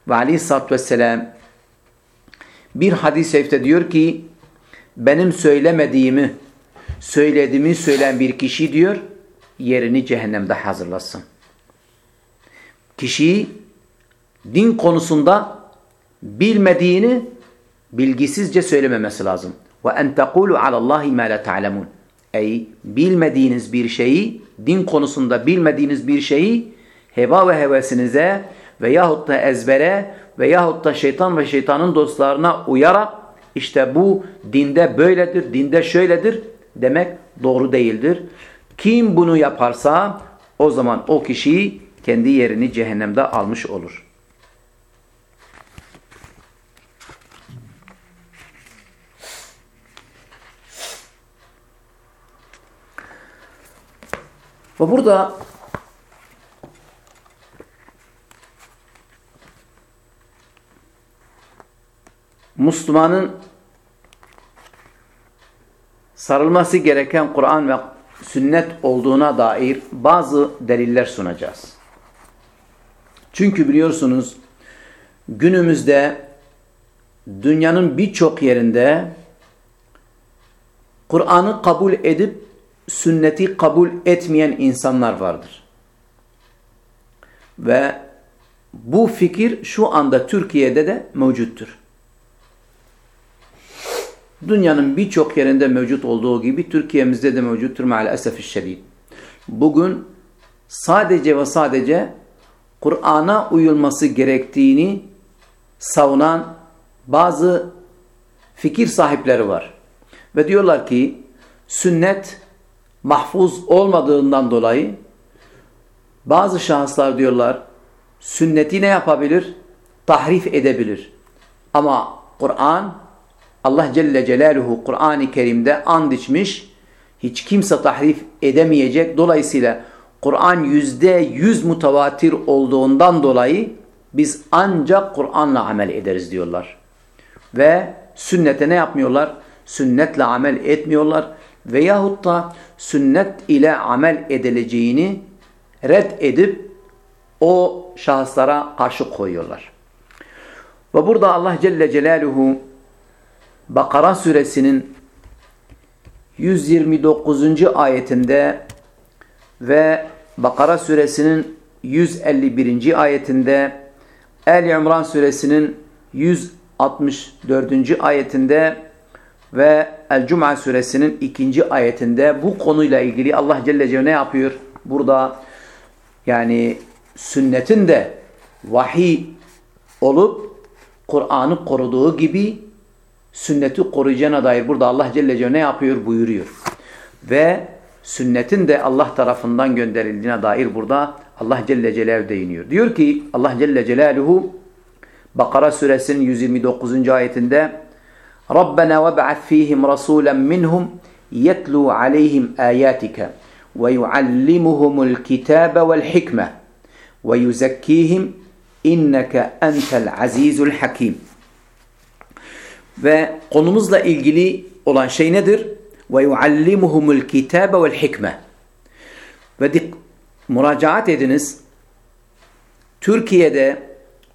Ve Aleyhisselatü Vesselam bir hadis-i şerifte diyor ki benim söylemediğimi söylediğimi söyleyen bir kişi diyor yerini cehennemde hazırlasın. Kişi din konusunda bilmediğini bilgisizce söylememesi lazım. Ve en tekulu alallahi ma la ta'lemun. Ey bilmediğiniz bir şeyi, din konusunda bilmediğiniz bir şeyi heva ve hevesinize veyahut da ezbere veyahut da şeytan ve şeytanın dostlarına uyarak işte bu dinde böyledir, dinde şöyledir demek doğru değildir. Kim bunu yaparsa o zaman o kişi kendi yerini cehennemde almış olur. Ve burada Müslümanın sarılması gereken Kur'an ve sünnet olduğuna dair bazı deliller sunacağız. Çünkü biliyorsunuz günümüzde dünyanın birçok yerinde Kur'an'ı kabul edip sünneti kabul etmeyen insanlar vardır. Ve bu fikir şu anda Türkiye'de de mevcuttur. Dünyanın birçok yerinde mevcut olduğu gibi Türkiye'mizde de mevcuttur maalesef şiddet. Bugün sadece ve sadece Kur'an'a uyulması gerektiğini savunan bazı fikir sahipleri var. Ve diyorlar ki sünnet mahfuz olmadığından dolayı bazı şahıslar diyorlar sünneti ne yapabilir? Tahrif edebilir. Ama Kur'an Allah Celle Celaluhu Kur'an-ı Kerim'de and içmiş hiç kimse tahrif edemeyecek. Dolayısıyla Kur'an yüzde yüz mutavatir olduğundan dolayı biz ancak Kur'an'la amel ederiz diyorlar. Ve sünnete ne yapmıyorlar? Sünnetle amel etmiyorlar. Veyahut da sünnet ile amel edileceğini red edip o şahıslara karşı koyuyorlar. Ve burada Allah Celle Celaluhu Bakara suresinin 129. ayetinde ve Bakara suresinin 151. ayetinde El İmran suresinin 164. ayetinde ve El Cuma suresinin 2. ayetinde bu konuyla ilgili Allah Celle Celle ne yapıyor? Burada yani sünnetin de vahiy olup Kur'an'ı koruduğu gibi sünneti koruyacağına dair burada Allah Celle Celle ne yapıyor? Buyuruyor. Ve sünnetin de Allah tarafından gönderildiğine dair burada Allah Celle Celaluhu değiniyor. Diyor ki Allah Celle Celaluhu Bakara suresinin 129. ayetinde Rabbena veb'at fihim rasulen minhum yetlu aleyhim ayatika ve yuallimuhumul kitabe vel hikme ve yuzekkihim inneke entel azizul hakim. Ve konumuzla ilgili olan şey nedir? Ve yuallimuhumul kitabe vel hikme. Ve müracaat ediniz. Türkiye'de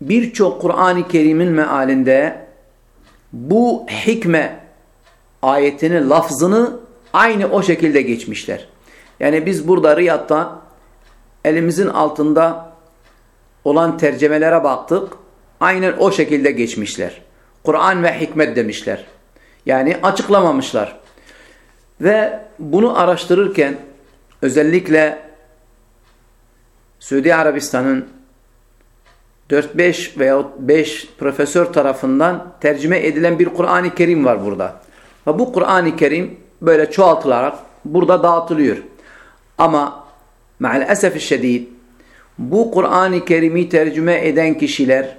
birçok Kur'an-ı Kerim'in mealinde bu hikme ayetinin lafzını aynı o şekilde geçmişler. Yani biz burada Riyad'da elimizin altında olan tercemelere baktık. Aynen o şekilde geçmişler. Kur'an ve hikmet demişler. Yani açıklamamışlar. Ve bunu araştırırken özellikle Suudi Arabistan'ın 4-5 veya 5 profesör tarafından tercüme edilen bir Kur'an-ı Kerim var burada. Ve bu Kur'an-ı Kerim böyle çoğaltılarak burada dağıtılıyor. Ama maalesef şiddet bu Kur'an-ı Kerim'i tercüme eden kişiler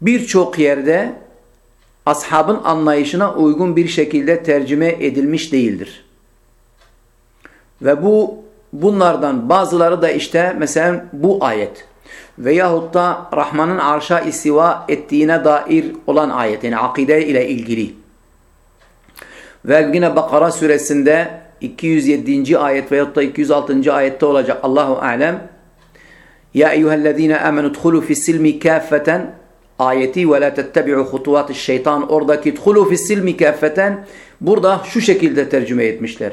birçok yerde ashabın anlayışına uygun bir şekilde tercüme edilmiş değildir. Ve bu bunlardan bazıları da işte mesela bu ayet veyahut da Rahman'ın arşa istiva ettiğine dair olan ayet yani akide ile ilgili. Ve yine Bakara suresinde 207. ayet veyahut da 206. ayette olacak Allahu alem. Ya eyyühellezine amenu dhulu fissilmi kaffeten ayeti ve la tettebi'u hutuvatiş şeytan oradaki dhulu fissilmi kaffeten burada şu şekilde tercüme etmişler.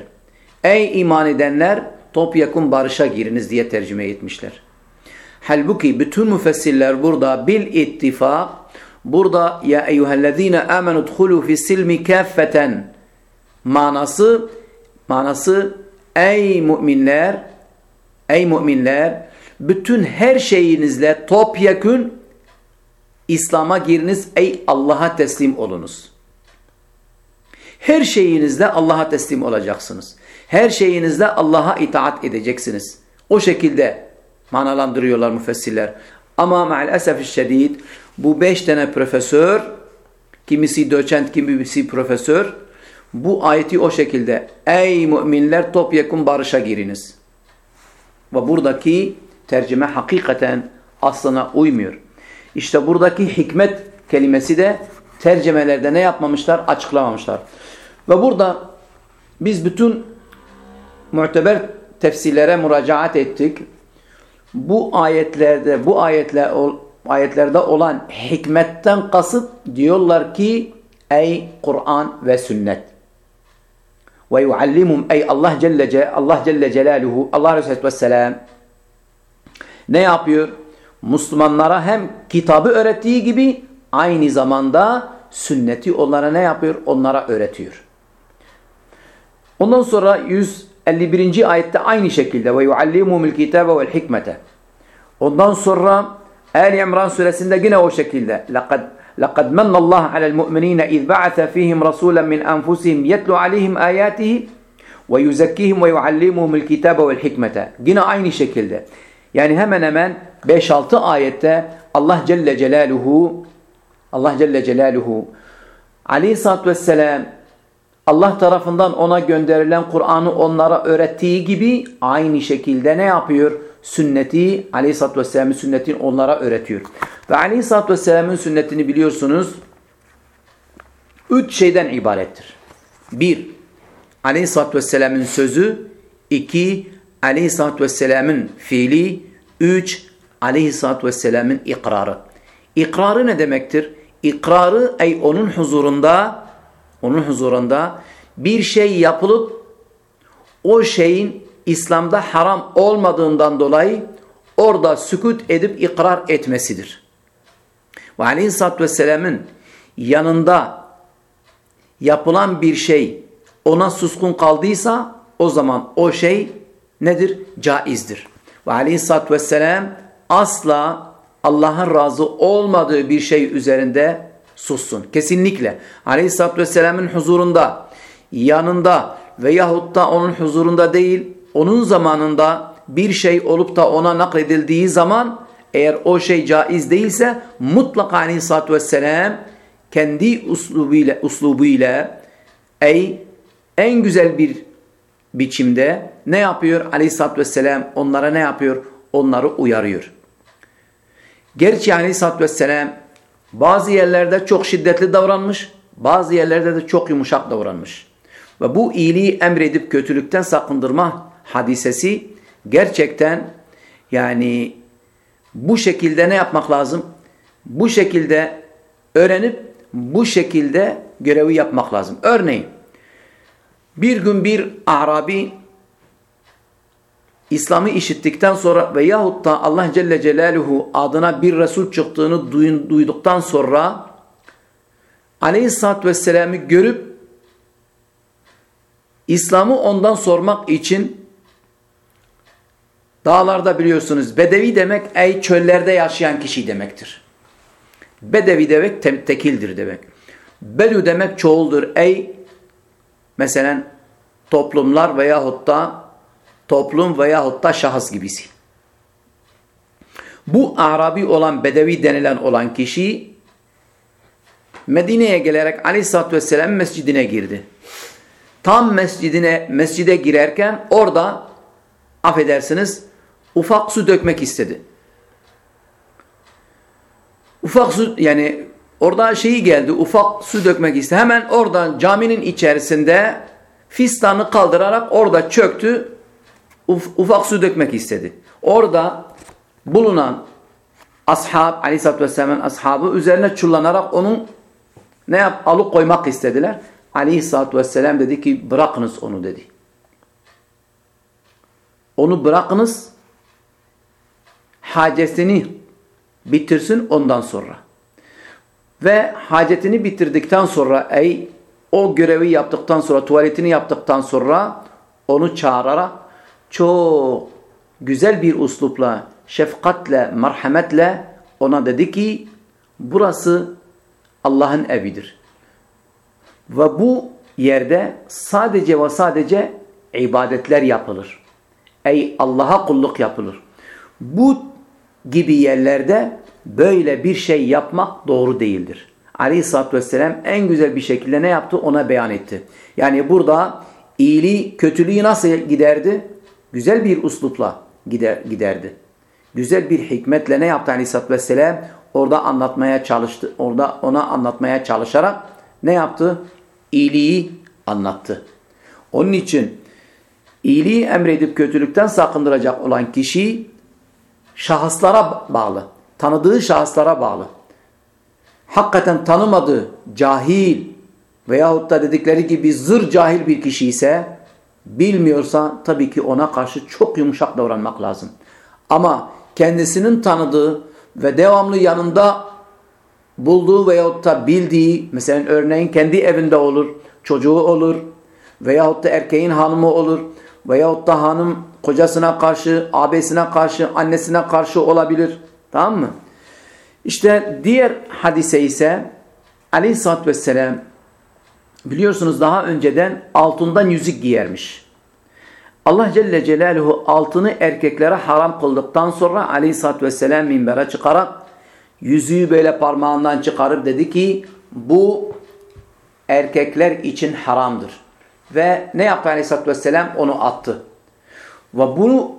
Ey iman edenler topyekun barışa giriniz diye tercüme etmişler. Halbuki bütün müfessirler burada bil ittifak burada ya eyyühellezine amenu dhulu fissilmi kaffeten manası Manası ey müminler ey müminler bütün her şeyinizle topyekün İslam'a giriniz ey Allah'a teslim olunuz. Her şeyinizle Allah'a teslim olacaksınız. Her şeyinizle Allah'a itaat edeceksiniz. O şekilde manalandırıyorlar müfessirler. Ama maalesef şiddet bu beş tane profesör, kimisi doçent, kimisi profesör, bu ayeti o şekilde ey müminler topyekun barışa giriniz. Ve buradaki tercüme hakikaten aslına uymuyor. İşte buradaki hikmet kelimesi de tercemelerde ne yapmamışlar? Açıklamamışlar. Ve burada biz bütün muteber tefsirlere müracaat ettik. Bu ayetlerde, bu ayetle, ayetlerde olan hikmetten kasıt diyorlar ki ey Kur'an ve sünnet ve yuallimum ey Allah Celle, Allah Celle Celaluhu Allah Resulü Vesselam ne yapıyor? Müslümanlara hem kitabı öğrettiği gibi aynı zamanda sünneti onlara ne yapıyor? Onlara öğretiyor. Ondan sonra 151. ayette aynı şekilde ve yuallimumul kitabe vel hikmete. Ondan sonra Ali İmran suresinde yine o şekilde. Laqad لقد من الله على المؤمنين إذ بعث فيهم رسولا من أنفسهم يتلو عليهم آياته ويزكيهم ويعلمهم الكتاب والحكمة Yine aynı şekilde. Yani hemen hemen 5-6 ayette Allah Celle Celaluhu Allah Celle Celaluhu Aleyhisselatü Vesselam Allah tarafından ona gönderilen Kur'an'ı onlara öğrettiği gibi aynı şekilde ne yapıyor? Sünneti Aleyhisselatü Vesselam'ın sünnetini onlara öğretiyor. Ve Aleyhisselatü Vesselam'ın sünnetini biliyorsunuz üç şeyden ibarettir. Bir, Aleyhisselatü Vesselam'ın sözü. iki Aleyhisselatü Vesselam'ın fiili. Üç, Aleyhisselatü Vesselam'ın ikrarı. İkrarı ne demektir? İkrarı ey onun huzurunda onun huzurunda bir şey yapılıp o şeyin İslam'da haram olmadığından dolayı orada sükut edip ikrar etmesidir. Ve aleyhissalatü vesselamın yanında yapılan bir şey ona suskun kaldıysa o zaman o şey nedir? Caizdir. Ve aleyhissalatü vesselam asla Allah'ın razı olmadığı bir şey üzerinde sussun. Kesinlikle. Aleyhisselatü Vesselam'ın huzurunda, yanında veyahut da onun huzurunda değil, onun zamanında bir şey olup da ona nakledildiği zaman eğer o şey caiz değilse mutlaka Aleyhisselatü Vesselam kendi uslubuyla, uslubuyla ey en güzel bir biçimde ne yapıyor? Aleyhisselatü vesselam onlara ne yapıyor? Onları uyarıyor. Gerçi Aleyhisselatü vesselam bazı yerlerde çok şiddetli davranmış, bazı yerlerde de çok yumuşak davranmış. Ve bu iyiliği emredip kötülükten sakındırma hadisesi gerçekten yani bu şekilde ne yapmak lazım? Bu şekilde öğrenip bu şekilde görevi yapmak lazım. Örneğin bir gün bir Arabi İslam'ı işittikten sonra veyahut da Allah Celle Celaluhu adına bir Resul çıktığını duyduktan sonra Aleyhisselatü Vesselam'ı görüp İslam'ı ondan sormak için dağlarda biliyorsunuz Bedevi demek ey çöllerde yaşayan kişi demektir. Bedevi demek te tekildir demek. Bedü demek çoğuldur. Ey mesela toplumlar veyahut da toplum veyahut da şahıs gibisi. Bu Arabi olan Bedevi denilen olan kişi Medine'ye gelerek Aleyhisselatü Vesselam mescidine girdi. Tam mescidine mescide girerken orada affedersiniz ufak su dökmek istedi. Ufak su yani orada şeyi geldi ufak su dökmek istedi. Hemen oradan caminin içerisinde fistanı kaldırarak orada çöktü uf, ufak su dökmek istedi. Orada bulunan ashab aleyhissalatü vesselamın ashabı üzerine çullanarak onun ne yap alıp koymak istediler. Aleyhissalatü vesselam dedi ki bırakınız onu dedi. Onu bırakınız hacetini bitirsin ondan sonra. Ve hacetini bitirdikten sonra ey o görevi yaptıktan sonra tuvaletini yaptıktan sonra onu çağırarak çok güzel bir uslupla, şefkatle, merhametle ona dedi ki burası Allah'ın evidir. Ve bu yerde sadece ve sadece ibadetler yapılır. Ey Allah'a kulluk yapılır. Bu gibi yerlerde böyle bir şey yapmak doğru değildir. Aleyhisselatü Vesselam en güzel bir şekilde ne yaptı ona beyan etti. Yani burada iyiliği, kötülüğü nasıl giderdi? Güzel bir uslupla gider, giderdi. Güzel bir hikmetle ne yaptı Aleyhisselatü Vesselam? Orada anlatmaya çalıştı. Orada ona anlatmaya çalışarak ne yaptı? İyiliği anlattı. Onun için iyiliği emredip kötülükten sakındıracak olan kişi şahıslara bağlı. Tanıdığı şahıslara bağlı. Hakikaten tanımadığı cahil veyahut da dedikleri gibi zır cahil bir kişi ise bilmiyorsa tabii ki ona karşı çok yumuşak davranmak lazım. Ama kendisinin tanıdığı ve devamlı yanında bulduğu veyahut da bildiği mesela örneğin kendi evinde olur, çocuğu olur veyahut da erkeğin hanımı olur veyahut da hanım kocasına karşı, abesine karşı, annesine karşı olabilir. Tamam mı? İşte diğer hadise ise aleyhissalatü vesselam biliyorsunuz daha önceden altından yüzük giyermiş. Allah Celle Celaluhu altını erkeklere haram kıldıktan sonra aleyhissalatü vesselam minbere çıkarak yüzüğü böyle parmağından çıkarıp dedi ki bu erkekler için haramdır. Ve ne yaptı aleyhissalatü vesselam? Onu attı. Ve bunu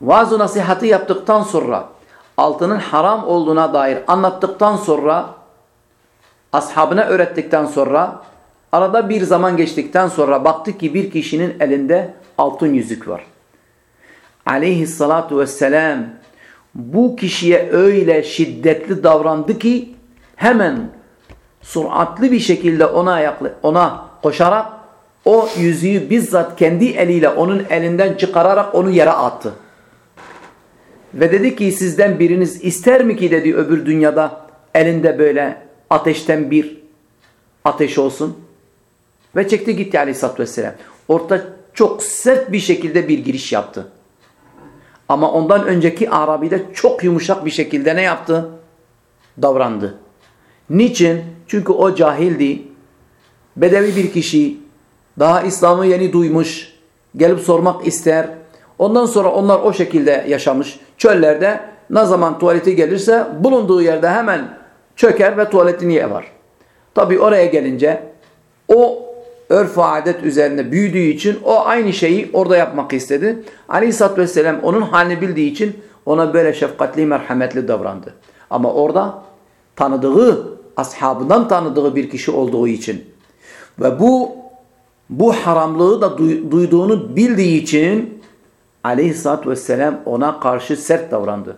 vaaz nasihatı yaptıktan sonra altının haram olduğuna dair anlattıktan sonra ashabına öğrettikten sonra arada bir zaman geçtikten sonra baktı ki bir kişinin elinde altın yüzük var. Aleyhissalatu vesselam bu kişiye öyle şiddetli davrandı ki hemen suratlı bir şekilde ona ayaklı, ona koşarak o yüzüğü bizzat kendi eliyle onun elinden çıkararak onu yere attı. Ve dedi ki sizden biriniz ister mi ki dedi öbür dünyada elinde böyle ateşten bir ateş olsun. Ve çekti gitti aleyhissalatü vesselam. Orta çok sert bir şekilde bir giriş yaptı. Ama ondan önceki Arabi'de çok yumuşak bir şekilde ne yaptı? Davrandı. Niçin? Çünkü o cahildi. Bedevi bir kişi. Daha İslam'ı yeni duymuş. Gelip sormak ister. Ondan sonra onlar o şekilde yaşamış. Çöllerde ne zaman tuvaleti gelirse bulunduğu yerde hemen çöker ve tuvaletini yapar. Tabi oraya gelince o örf adet üzerinde büyüdüğü için o aynı şeyi orada yapmak istedi. Aleyhisselatü Vesselam onun halini bildiği için ona böyle şefkatli, merhametli davrandı. Ama orada tanıdığı, ashabından tanıdığı bir kişi olduğu için ve bu bu haramlığı da duyduğunu bildiği için Aleyhisselatü Vesselam ona karşı sert davrandı.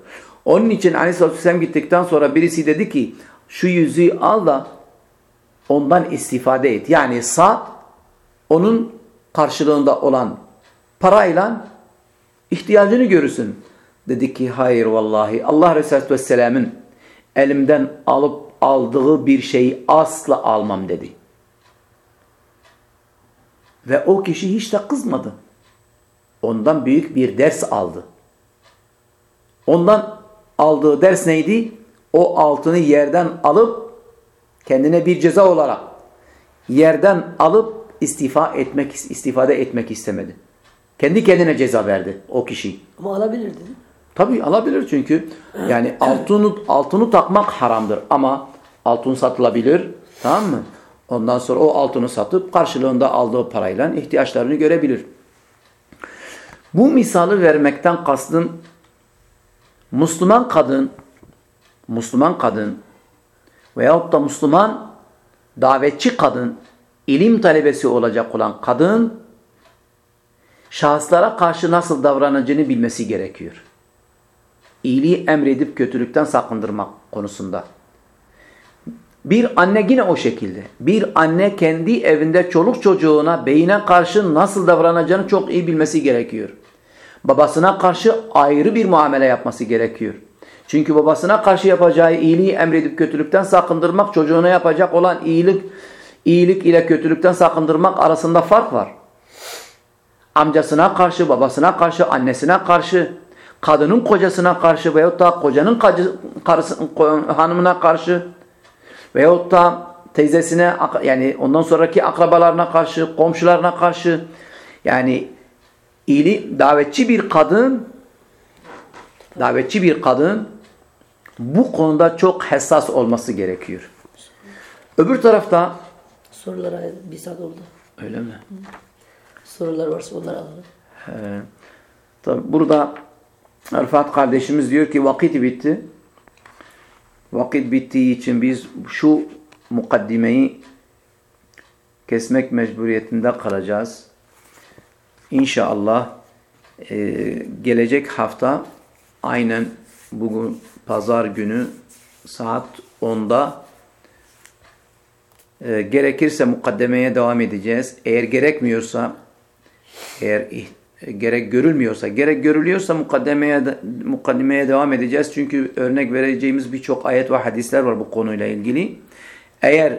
Onun için Aleyhisselatü Vesselam gittikten sonra birisi dedi ki şu yüzüğü al da ondan istifade et. Yani sat onun karşılığında olan parayla ihtiyacını görürsün. Dedi ki hayır vallahi Allah Resulü Vesselam'ın elimden alıp aldığı bir şeyi asla almam dedi. Ve o kişi hiç de kızmadı. Ondan büyük bir ders aldı. Ondan aldığı ders neydi? O altını yerden alıp kendine bir ceza olarak yerden alıp istifa etmek istifade etmek istemedi. Kendi kendine ceza verdi o kişi. Ama alabilirdi. Tabii alabilir çünkü yani altını altını takmak haramdır ama altın satılabilir. Tamam mı? Ondan sonra o altını satıp karşılığında aldığı parayla ihtiyaçlarını görebilir. Bu misali vermekten kastım Müslüman kadın Müslüman kadın veyahut da Müslüman davetçi kadın ilim talebesi olacak olan kadın şahıslara karşı nasıl davranacağını bilmesi gerekiyor. İyiliği emredip kötülükten sakındırmak konusunda. Bir anne yine o şekilde. Bir anne kendi evinde çoluk çocuğuna, beyine karşı nasıl davranacağını çok iyi bilmesi gerekiyor. Babasına karşı ayrı bir muamele yapması gerekiyor. Çünkü babasına karşı yapacağı iyiliği emredip kötülükten sakındırmak, çocuğuna yapacak olan iyilik, iyilik ile kötülükten sakındırmak arasında fark var. Amcasına karşı, babasına karşı, annesine karşı, kadının kocasına karşı veyahut da kocanın karısı, hanımına karşı veyahut da teyzesine yani ondan sonraki akrabalarına karşı, komşularına karşı yani iyili davetçi bir kadın davetçi bir kadın bu konuda çok hassas olması gerekiyor. Öbür tarafta sorulara bir saat oldu. Öyle mi? Sorular varsa onları alalım. He. Tabi burada Rıfat kardeşimiz diyor ki vakit bitti. Vakit bittiği için biz şu mukaddimeyi kesmek mecburiyetinde kalacağız. İnşallah e, gelecek hafta aynen bugün pazar günü saat 10'da e, gerekirse mukaddemeye devam edeceğiz. Eğer gerekmiyorsa eğer gerek görülmüyorsa, gerek görülüyorsa mukaddemeye, mukaddemeye devam edeceğiz. Çünkü örnek vereceğimiz birçok ayet ve hadisler var bu konuyla ilgili. Eğer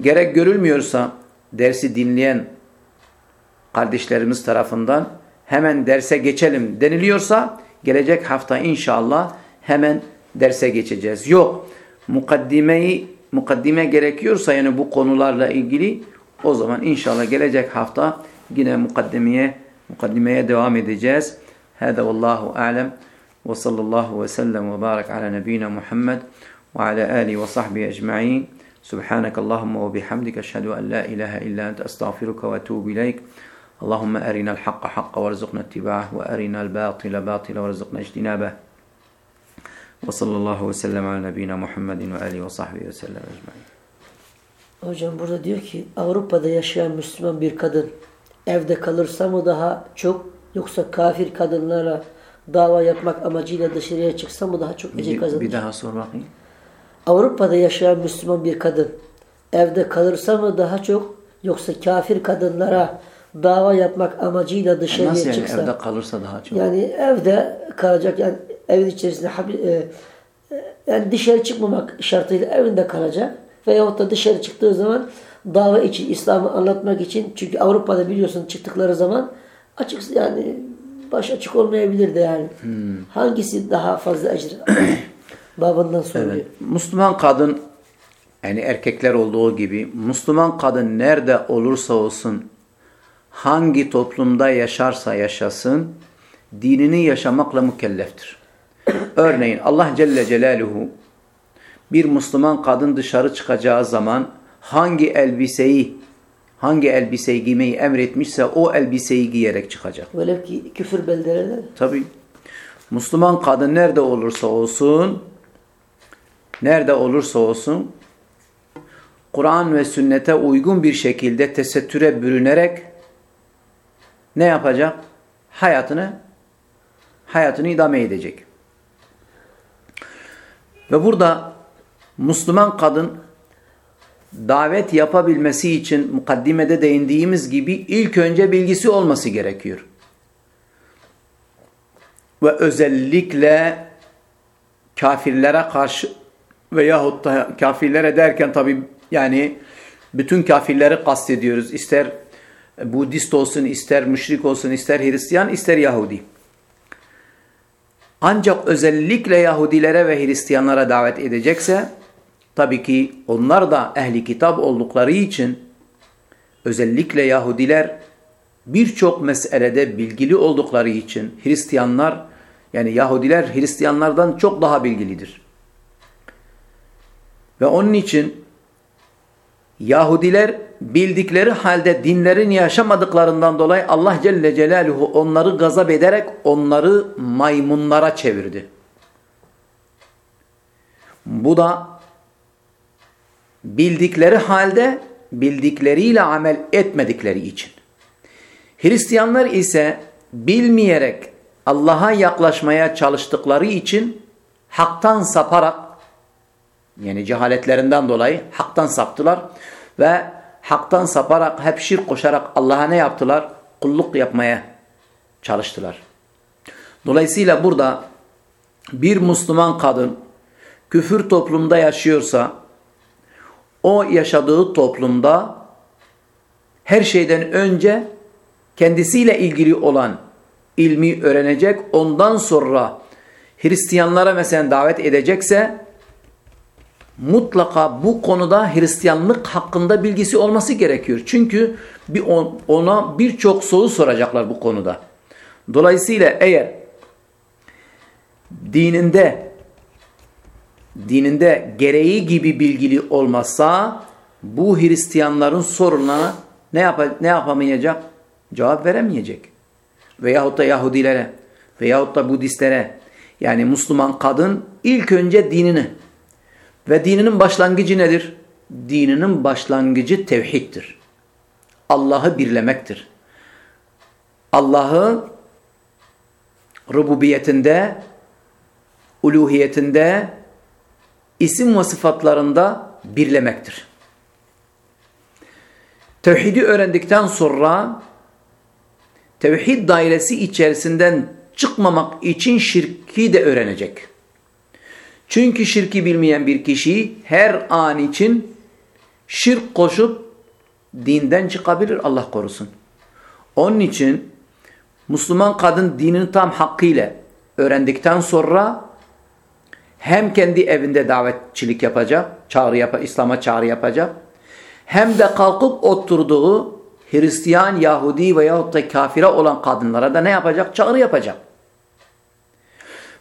gerek görülmüyorsa dersi dinleyen kardeşlerimiz tarafından hemen derse geçelim deniliyorsa gelecek hafta inşallah hemen derse geçeceğiz. Yok mukaddimeyi mukaddime gerekiyorsa yani bu konularla ilgili o zaman inşallah gelecek hafta yine mukaddimeye mukaddimeye devam edeceğiz. Hada vallahu alem ve sallallahu ve sellem ve barak ala nebina Muhammed ve ala ali ve sahbihi ecma'in. Subhanak Allahumma ve bihamdika eşhedü en la ilahe illa ente estağfiruka ve etûbü ileyk. Allahümme erinel hakka hakka ve rızıkna ittiba'ah ve erinel batile batile ve rızıkna ictinabah. Ve sallallahu ve sellem ala nebina Muhammedin ve alihi ve sahbihi ve sellem ecmain. Hocam burada diyor ki Avrupa'da yaşayan Müslüman bir kadın evde kalırsa mı daha çok yoksa kafir kadınlara dava yapmak amacıyla dışarıya çıksa mı daha çok ecir kazanır? Bir daha sor bakayım. Avrupa'da yaşayan Müslüman bir kadın evde kalırsa mı daha çok yoksa kafir kadınlara dava yapmak amacıyla dışarıya Nasıl yani çıksa? evde kalırsa daha çok? Yani evde kalacak yani evin içerisinde e, yani dışarı çıkmamak şartıyla evinde kalacak veyahut da dışarı çıktığı zaman dava için, İslam'ı anlatmak için çünkü Avrupa'da biliyorsun çıktıkları zaman açık yani baş açık olmayabilir de yani. Hmm. Hangisi daha fazla ecir babından soruyor. Evet. Müslüman kadın yani erkekler olduğu gibi Müslüman kadın nerede olursa olsun hangi toplumda yaşarsa yaşasın dinini yaşamakla mükelleftir. Örneğin Allah Celle Celaluhu bir Müslüman kadın dışarı çıkacağı zaman hangi elbiseyi hangi elbiseyi giymeyi emretmişse o elbiseyi giyerek çıkacak. Velev ki küfür beldelerinde. Tabi. Müslüman kadın nerede olursa olsun, nerede olursa olsun, Kur'an ve sünnete uygun bir şekilde tesettüre bürünerek ne yapacak? Hayatını hayatını idame edecek. Ve burada Müslüman kadın davet yapabilmesi için mukaddimede değindiğimiz gibi ilk önce bilgisi olması gerekiyor. Ve özellikle kafirlere karşı veyahut da kafirlere derken tabi yani bütün kafirleri kastediyoruz. İster Budist olsun, ister müşrik olsun, ister Hristiyan, ister Yahudi. Ancak özellikle Yahudilere ve Hristiyanlara davet edecekse tabii ki onlar da ehli kitap oldukları için özellikle Yahudiler birçok meselede bilgili oldukları için Hristiyanlar yani Yahudiler Hristiyanlardan çok daha bilgilidir. Ve onun için Yahudiler bildikleri halde dinlerini yaşamadıklarından dolayı Allah Celle Celaluhu onları gazap ederek onları maymunlara çevirdi. Bu da bildikleri halde bildikleriyle amel etmedikleri için. Hristiyanlar ise bilmeyerek Allah'a yaklaşmaya çalıştıkları için haktan saparak yani cehaletlerinden dolayı haktan saptılar ve haktan saparak hep şirk koşarak Allah'a ne yaptılar? Kulluk yapmaya çalıştılar. Dolayısıyla burada bir Müslüman kadın küfür toplumda yaşıyorsa o yaşadığı toplumda her şeyden önce kendisiyle ilgili olan ilmi öğrenecek. Ondan sonra Hristiyanlara mesela davet edecekse mutlaka bu konuda Hristiyanlık hakkında bilgisi olması gerekiyor. Çünkü bir ona birçok soru soracaklar bu konuda. Dolayısıyla eğer dininde dininde gereği gibi bilgili olmazsa bu Hristiyanların sorunlarına ne, yap ne yapamayacak? Cevap veremeyecek. Veyahut da Yahudilere veyahut da Budistlere yani Müslüman kadın ilk önce dinini ve dininin başlangıcı nedir? Dininin başlangıcı tevhiddir. Allah'ı birlemektir. Allah'ı rububiyetinde, uluhiyetinde, isim ve sıfatlarında birlemektir. Tevhidi öğrendikten sonra tevhid dairesi içerisinden çıkmamak için şirki de öğrenecek. Çünkü şirki bilmeyen bir kişi her an için şirk koşup dinden çıkabilir Allah korusun. Onun için Müslüman kadın dinini tam hakkıyla öğrendikten sonra hem kendi evinde davetçilik yapacak, çağrı yap İslam'a çağrı yapacak. Hem de kalkıp oturduğu Hristiyan, Yahudi veyahut da kafire olan kadınlara da ne yapacak? Çağrı yapacak.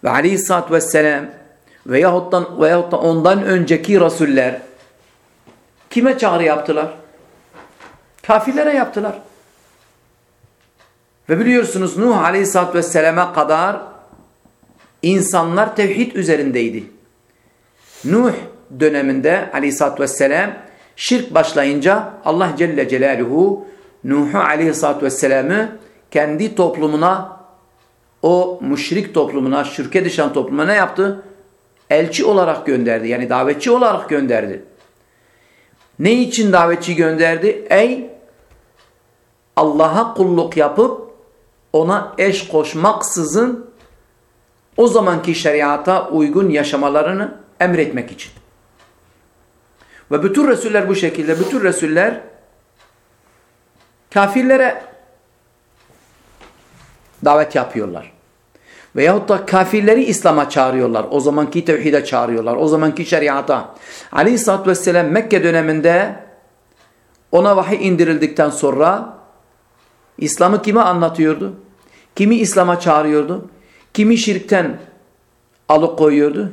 Ve aleyhissalatü vesselam veyahut da, veyahut da ondan önceki rasuller kime çağrı yaptılar? Kafirlere yaptılar. Ve biliyorsunuz Nuh Aleyhisselatü Vesselam'a kadar insanlar tevhid üzerindeydi. Nuh döneminde Aleyhisselatü Vesselam şirk başlayınca Allah Celle Celaluhu Nuh'u Aleyhisselatü Vesselam'ı kendi toplumuna o müşrik toplumuna, şirke düşen toplumuna ne yaptı? Elçi olarak gönderdi. Yani davetçi olarak gönderdi. Ne için davetçi gönderdi? Ey Allah'a kulluk yapıp ona eş koşmaksızın o zamanki şeriata uygun yaşamalarını emretmek için. Ve bütün Resuller bu şekilde, bütün Resuller kafirlere davet yapıyorlar. Veyahut da kafirleri İslam'a çağırıyorlar. O zamanki tevhide çağırıyorlar. O zamanki şeriata. Aleyhisselatü Vesselam Mekke döneminde ona vahiy indirildikten sonra İslam'ı kime anlatıyordu? Kimi İslam'a çağırıyordu? Kimi şirkten alıkoyuyordu?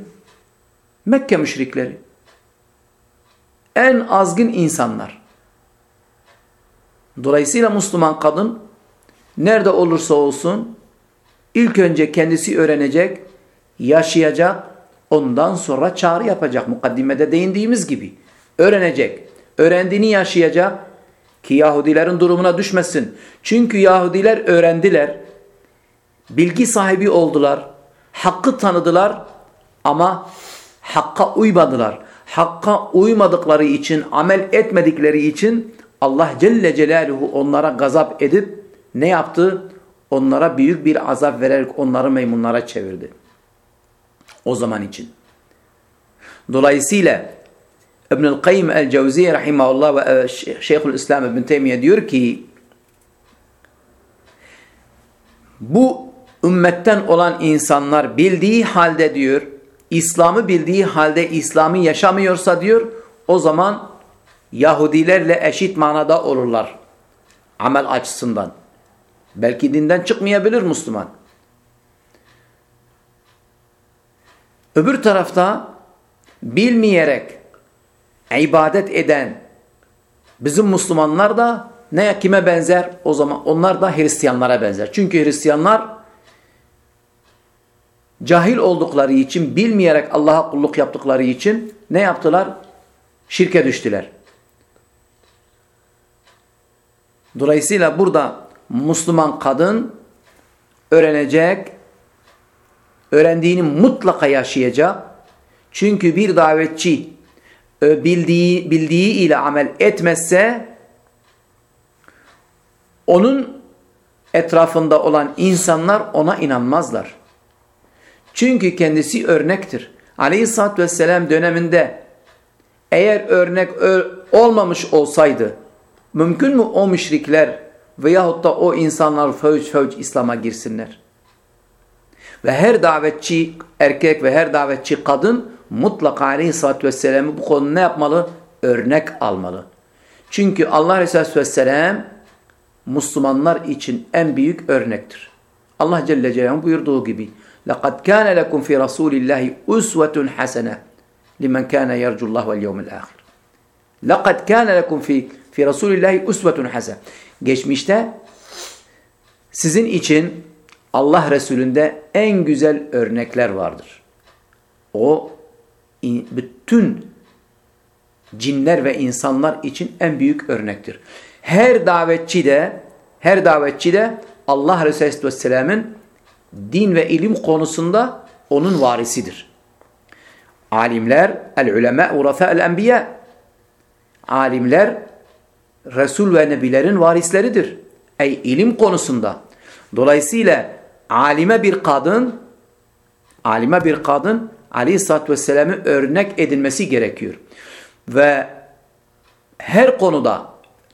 Mekke müşrikleri. En azgın insanlar. Dolayısıyla Müslüman kadın nerede olursa olsun ilk önce kendisi öğrenecek, yaşayacak, ondan sonra çağrı yapacak. Mukaddimede değindiğimiz gibi. Öğrenecek. Öğrendiğini yaşayacak ki Yahudilerin durumuna düşmesin. Çünkü Yahudiler öğrendiler. Bilgi sahibi oldular. Hakkı tanıdılar ama hakka uymadılar. Hakka uymadıkları için, amel etmedikleri için Allah Celle Celaluhu onlara gazap edip ne yaptı? Onlara büyük bir azap vererek onları meymunlara çevirdi. O zaman için. Dolayısıyla İbnül Kayyim el-Cevziye rahimahullah ve Şeyhülislam İbn Teymiye diyor ki bu ümmetten olan insanlar bildiği halde diyor İslam'ı bildiği halde İslam'ı yaşamıyorsa diyor o zaman Yahudilerle eşit manada olurlar. Amel açısından. Belki dinden çıkmayabilir Müslüman. Öbür tarafta bilmeyerek ibadet eden bizim Müslümanlar da ne kime benzer? O zaman onlar da Hristiyanlara benzer. Çünkü Hristiyanlar cahil oldukları için, bilmeyerek Allah'a kulluk yaptıkları için ne yaptılar? Şirke düştüler. Dolayısıyla burada Müslüman kadın öğrenecek, öğrendiğini mutlaka yaşayacak. Çünkü bir davetçi bildiği, bildiği ile amel etmezse onun etrafında olan insanlar ona inanmazlar. Çünkü kendisi örnektir. Aleyhisselatü Vesselam döneminde eğer örnek olmamış olsaydı mümkün mü o müşrikler veyahut da o insanlar fevç fevç İslam'a girsinler? Ve her davetçi erkek ve her davetçi kadın mutlaka aleyhissalatü vesselam'ı bu konuda ne yapmalı? Örnek almalı. Çünkü Allah Resulü vesselam Müslümanlar için en büyük örnektir. Allah Celle Celaluhu buyurduğu gibi لَقَدْ كَانَ لَكُمْ فِي رَسُولِ اللّٰهِ اُسْوَةٌ حَسَنَةٌ لِمَنْ كَانَ يَرْجُ اللّٰهُ وَالْيَوْمِ الْآخِرِ لَقَدْ كَانَ لَكُمْ فِي, في رَسُولِ اللّٰهِ اُسْوَةٌ حَسَنَةٌ Geçmişte sizin için Allah Resulü'nde en güzel örnekler vardır. O bütün cinler ve insanlar için en büyük örnektir. Her davetçi de her davetçi de Allah Resulü Aleyhisselam'ın din ve ilim konusunda onun varisidir. Alimler, el-ulema, urafa, el-enbiya. Alimler, Resul ve Nebilerin varisleridir. Ey ilim konusunda. Dolayısıyla alime bir kadın, alime bir kadın Aleyhisselatü Vesselam'ı örnek edilmesi gerekiyor. Ve her konuda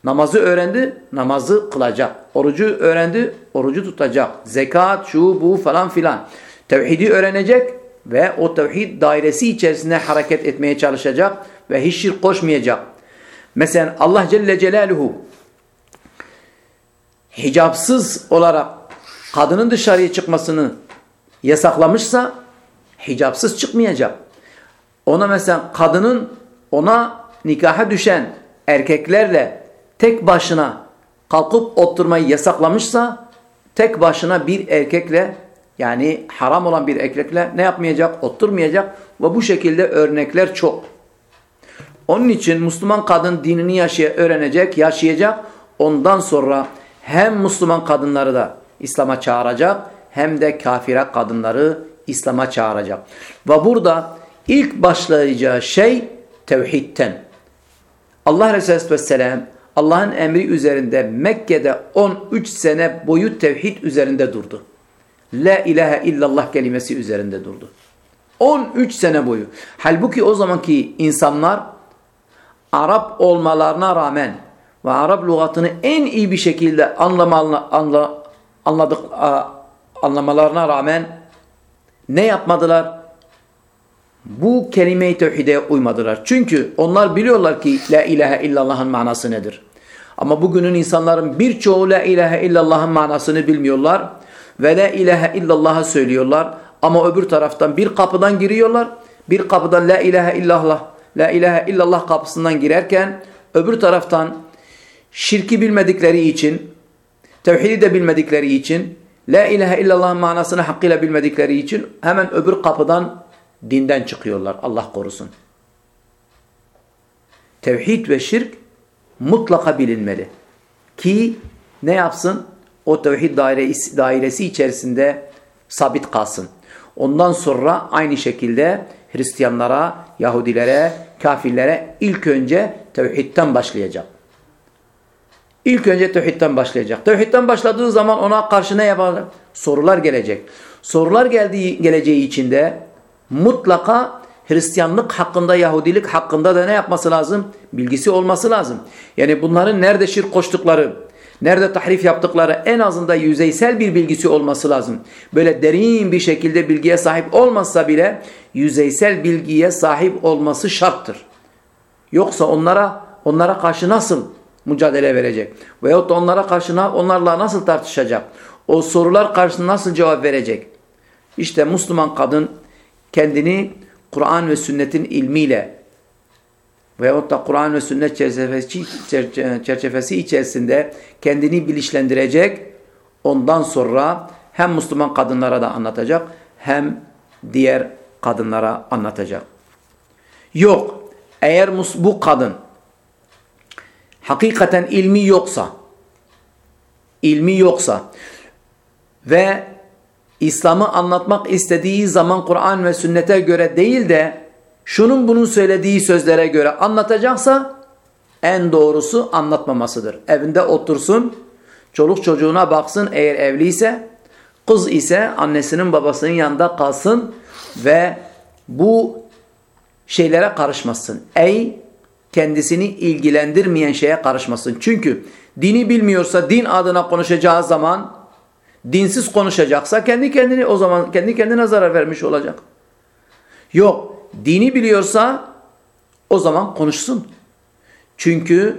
namazı öğrendi, namazı kılacak. Orucu öğrendi, orucu tutacak. Zekat, şu, bu falan filan. Tevhidi öğrenecek ve o tevhid dairesi içerisinde hareket etmeye çalışacak ve hiç şirk koşmayacak. Mesela Allah Celle Celaluhu hicapsız olarak kadının dışarıya çıkmasını yasaklamışsa hicapsız çıkmayacak. Ona mesela kadının ona nikaha düşen erkeklerle tek başına kalkıp oturmayı yasaklamışsa tek başına bir erkekle yani haram olan bir erkekle ne yapmayacak? Oturmayacak ve bu şekilde örnekler çok. Onun için Müslüman kadın dinini yaşaya, öğrenecek, yaşayacak. Ondan sonra hem Müslüman kadınları da İslam'a çağıracak hem de kafire kadınları İslam'a çağıracak. Ve burada ilk başlayacağı şey tevhidten. Allah Resulü Vesselam Allah'ın emri üzerinde Mekke'de 13 sene boyu tevhid üzerinde durdu. La ilahe illallah kelimesi üzerinde durdu. 13 sene boyu. Halbuki o zamanki insanlar Arap olmalarına rağmen ve Arap lügatını en iyi bir şekilde anlama, anla, anladık, anlamalarına rağmen ne yapmadılar? Bu kelime-i tevhide uymadılar. Çünkü onlar biliyorlar ki la ilahe illallah'ın manası nedir? Ama bugünün insanların birçoğu la ilahe illallah'ın manasını bilmiyorlar ve la ilahe illallah'ı söylüyorlar. Ama öbür taraftan bir kapıdan giriyorlar. Bir kapıdan la ilahe illallah, la ilahe illallah kapısından girerken öbür taraftan şirki bilmedikleri için, tevhidi de bilmedikleri için, la ilahe illallah manasını hakkıyla bilmedikleri için hemen öbür kapıdan dinden çıkıyorlar. Allah korusun. Tevhid ve şirk mutlaka bilinmeli. Ki ne yapsın? O tevhid dairesi, içerisinde sabit kalsın. Ondan sonra aynı şekilde Hristiyanlara, Yahudilere, kafirlere ilk önce tevhidten başlayacak. İlk önce tevhidten başlayacak. Tevhidten başladığı zaman ona karşı ne yapacak? Sorular gelecek. Sorular geldiği, geleceği için mutlaka Hristiyanlık hakkında, Yahudilik hakkında da ne yapması lazım? Bilgisi olması lazım. Yani bunların nerede şirk koştukları, nerede tahrif yaptıkları en azından yüzeysel bir bilgisi olması lazım. Böyle derin bir şekilde bilgiye sahip olmazsa bile yüzeysel bilgiye sahip olması şarttır. Yoksa onlara onlara karşı nasıl mücadele verecek? Veyahut da onlara karşı onlarla nasıl tartışacak? O sorular karşısında nasıl cevap verecek? İşte Müslüman kadın kendini Kur'an ve sünnetin ilmiyle veyahut da Kur'an ve sünnet çerçevesi, çerçevesi içerisinde kendini bilinçlendirecek. Ondan sonra hem Müslüman kadınlara da anlatacak hem diğer kadınlara anlatacak. Yok. Eğer bu kadın hakikaten ilmi yoksa ilmi yoksa ve İslam'ı anlatmak istediği zaman Kur'an ve sünnete göre değil de şunun bunun söylediği sözlere göre anlatacaksa en doğrusu anlatmamasıdır. Evinde otursun, çoluk çocuğuna baksın eğer evliyse, kız ise annesinin babasının yanında kalsın ve bu şeylere karışmasın. Ey kendisini ilgilendirmeyen şeye karışmasın. Çünkü dini bilmiyorsa din adına konuşacağı zaman dinsiz konuşacaksa kendi kendini o zaman kendi kendine zarar vermiş olacak. Yok dini biliyorsa o zaman konuşsun. Çünkü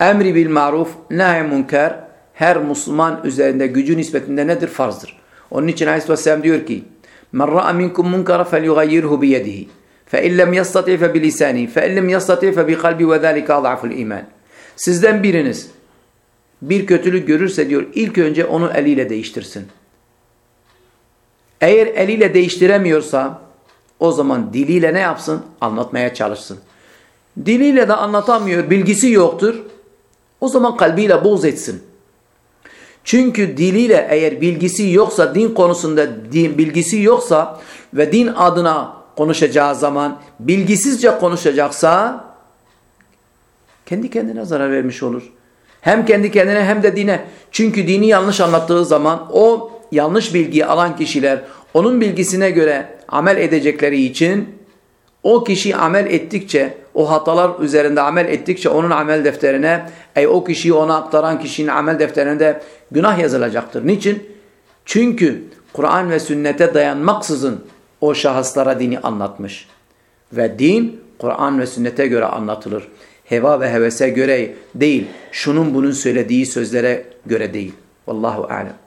emri bil maruf nahi münker her Müslüman üzerinde gücü nispetinde nedir? Farzdır. Onun için Aleyhisselam diyor ki Men ra'a minkum munkara felyughayyirhu biyedihi fe in lem yastati fe bilisani fe in lem yastati fe bi kalbi ve zalika adhaful iman. Sizden biriniz bir kötülük görürse diyor ilk önce onu eliyle değiştirsin. Eğer eliyle değiştiremiyorsa o zaman diliyle ne yapsın? Anlatmaya çalışsın. Diliyle de anlatamıyor, bilgisi yoktur. O zaman kalbiyle boz etsin. Çünkü diliyle eğer bilgisi yoksa, din konusunda din, bilgisi yoksa ve din adına konuşacağı zaman bilgisizce konuşacaksa kendi kendine zarar vermiş olur. Hem kendi kendine hem de dine. Çünkü dini yanlış anlattığı zaman o yanlış bilgiyi alan kişiler onun bilgisine göre amel edecekleri için o kişi amel ettikçe, o hatalar üzerinde amel ettikçe onun amel defterine, ey o kişiyi ona aktaran kişinin amel defterinde günah yazılacaktır. Niçin? Çünkü Kur'an ve sünnete dayanmaksızın o şahıslara dini anlatmış. Ve din Kur'an ve sünnete göre anlatılır heva ve hevese göre değil, şunun bunun söylediği sözlere göre değil. Vallahu alem.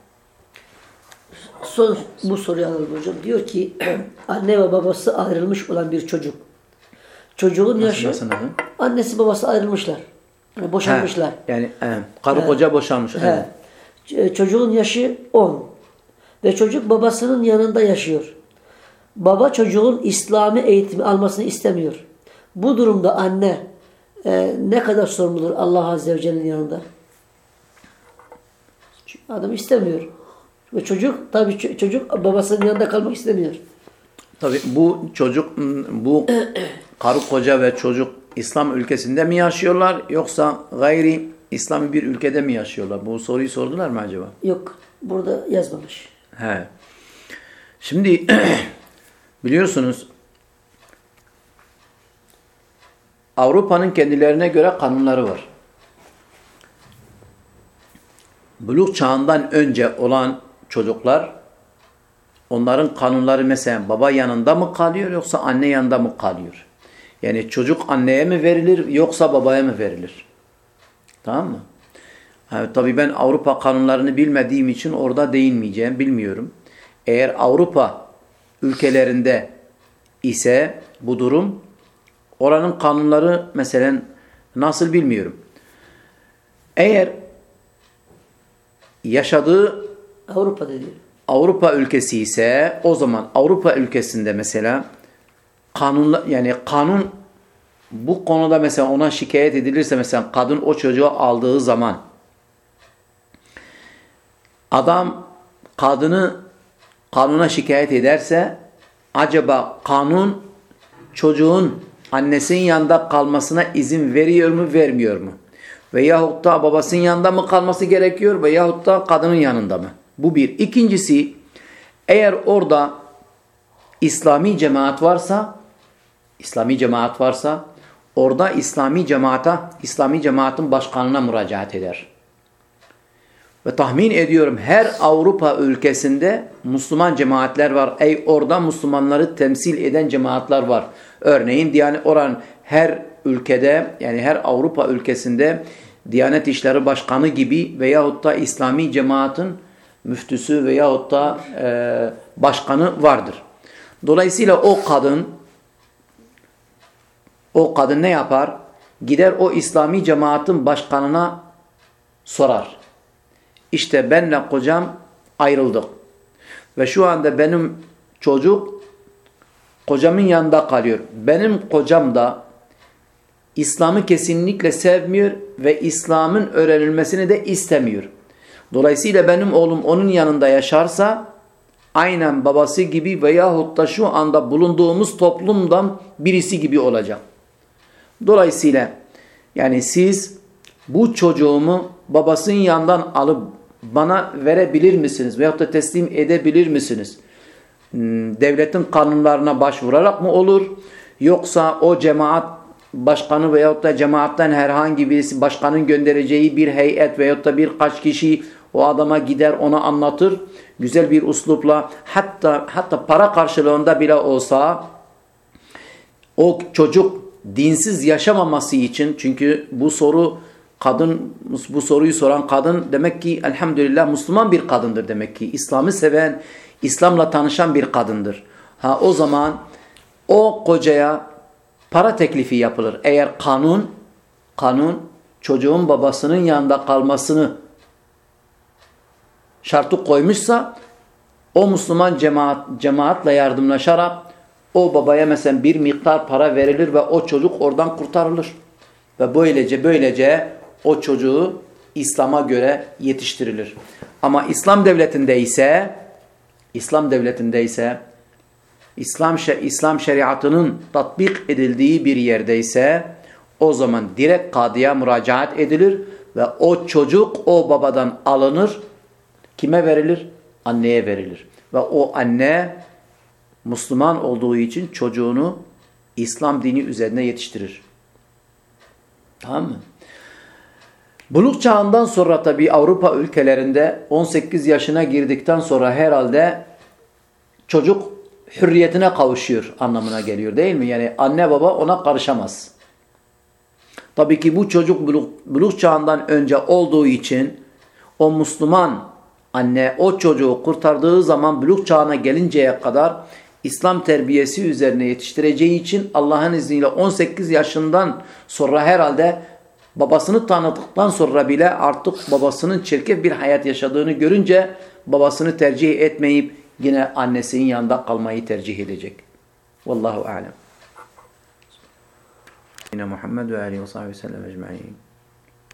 Son bu soruyu alalım hocam. Diyor ki anne ve babası ayrılmış olan bir çocuk. Çocuğun nasıl, yaşı nasıl, annesi babası ayrılmışlar. Yani boşanmışlar. He, yani he, karı koca boşanmış. He. Evet. Çocuğun yaşı 10 ve çocuk babasının yanında yaşıyor. Baba çocuğun İslami eğitimi almasını istemiyor. Bu durumda anne e, ne kadar sorumludur Allah Azze ve Celle'nin yanında? Adam istemiyor. Ve çocuk tabii çocuk babasının yanında kalmak istemiyor. Tabii bu çocuk bu karı koca ve çocuk İslam ülkesinde mi yaşıyorlar yoksa gayri İslami bir ülkede mi yaşıyorlar? Bu soruyu sordular mı acaba? Yok. Burada yazmamış. He. Şimdi biliyorsunuz Avrupa'nın kendilerine göre kanunları var. Buluk çağından önce olan çocuklar onların kanunları mesela baba yanında mı kalıyor yoksa anne yanında mı kalıyor? Yani çocuk anneye mi verilir yoksa babaya mı verilir? Tamam mı? Yani, tabii ben Avrupa kanunlarını bilmediğim için orada değinmeyeceğim, bilmiyorum. Eğer Avrupa ülkelerinde ise bu durum Oranın kanunları mesela nasıl bilmiyorum. Eğer yaşadığı Avrupa dedi. Avrupa ülkesi ise o zaman Avrupa ülkesinde mesela kanunla yani kanun bu konuda mesela ona şikayet edilirse mesela kadın o çocuğu aldığı zaman adam kadını kanuna şikayet ederse acaba kanun çocuğun annesinin yanında kalmasına izin veriyor mu vermiyor mu? Veyahut da babasının yanında mı kalması gerekiyor veyahut da kadının yanında mı? Bu bir. İkincisi eğer orada İslami cemaat varsa İslami cemaat varsa orada İslami cemaata İslami cemaatin başkanına müracaat eder. Ve tahmin ediyorum her Avrupa ülkesinde Müslüman cemaatler var. Ey orada Müslümanları temsil eden cemaatler var. Örneğin yani oran her ülkede yani her Avrupa ülkesinde Diyanet İşleri Başkanı gibi veyahut da İslami cemaatin müftüsü veyahut da e, başkanı vardır. Dolayısıyla o kadın o kadın ne yapar? Gider o İslami cemaatin başkanına sorar. İşte benle kocam ayrıldık. Ve şu anda benim çocuk kocamın yanında kalıyor. Benim kocam da İslam'ı kesinlikle sevmiyor ve İslam'ın öğrenilmesini de istemiyor. Dolayısıyla benim oğlum onun yanında yaşarsa aynen babası gibi veyahut da şu anda bulunduğumuz toplumdan birisi gibi olacak. Dolayısıyla yani siz bu çocuğumu babasının yanından alıp bana verebilir misiniz? Veyahut da teslim edebilir misiniz? Hmm, devletin kanunlarına başvurarak mı olur? Yoksa o cemaat başkanı veyahut da cemaatten herhangi birisi başkanın göndereceği bir heyet veyahut da birkaç kişi o adama gider ona anlatır. Güzel bir uslupla hatta hatta para karşılığında bile olsa o çocuk dinsiz yaşamaması için çünkü bu soru kadın bu soruyu soran kadın demek ki elhamdülillah Müslüman bir kadındır demek ki. İslam'ı seven, İslam'la tanışan bir kadındır. Ha o zaman o kocaya para teklifi yapılır. Eğer kanun kanun çocuğun babasının yanında kalmasını şartı koymuşsa o Müslüman cemaat, cemaatle yardımlaşarak o babaya mesela bir miktar para verilir ve o çocuk oradan kurtarılır. Ve böylece böylece o çocuğu İslam'a göre yetiştirilir. Ama İslam devletinde ise İslam devletinde ise İslam İslam şeriatının tatbik edildiği bir yerde ise o zaman direkt kadıya müracaat edilir ve o çocuk o babadan alınır. Kime verilir? Anneye verilir. Ve o anne Müslüman olduğu için çocuğunu İslam dini üzerine yetiştirir. Tamam mı? Buluk çağından sonra tabi Avrupa ülkelerinde 18 yaşına girdikten sonra herhalde çocuk hürriyetine kavuşuyor anlamına geliyor değil mi? Yani anne baba ona karışamaz. Tabii ki bu çocuk buluk, buluk çağından önce olduğu için o Müslüman anne o çocuğu kurtardığı zaman buluk çağına gelinceye kadar İslam terbiyesi üzerine yetiştireceği için Allah'ın izniyle 18 yaşından sonra herhalde babasını tanıdıktan sonra bile artık babasının çirkef bir hayat yaşadığını görünce babasını tercih etmeyip yine annesinin yanında kalmayı tercih edecek. Vallahu alem. Muhammed ve aleyhi ve sellem ecma'in.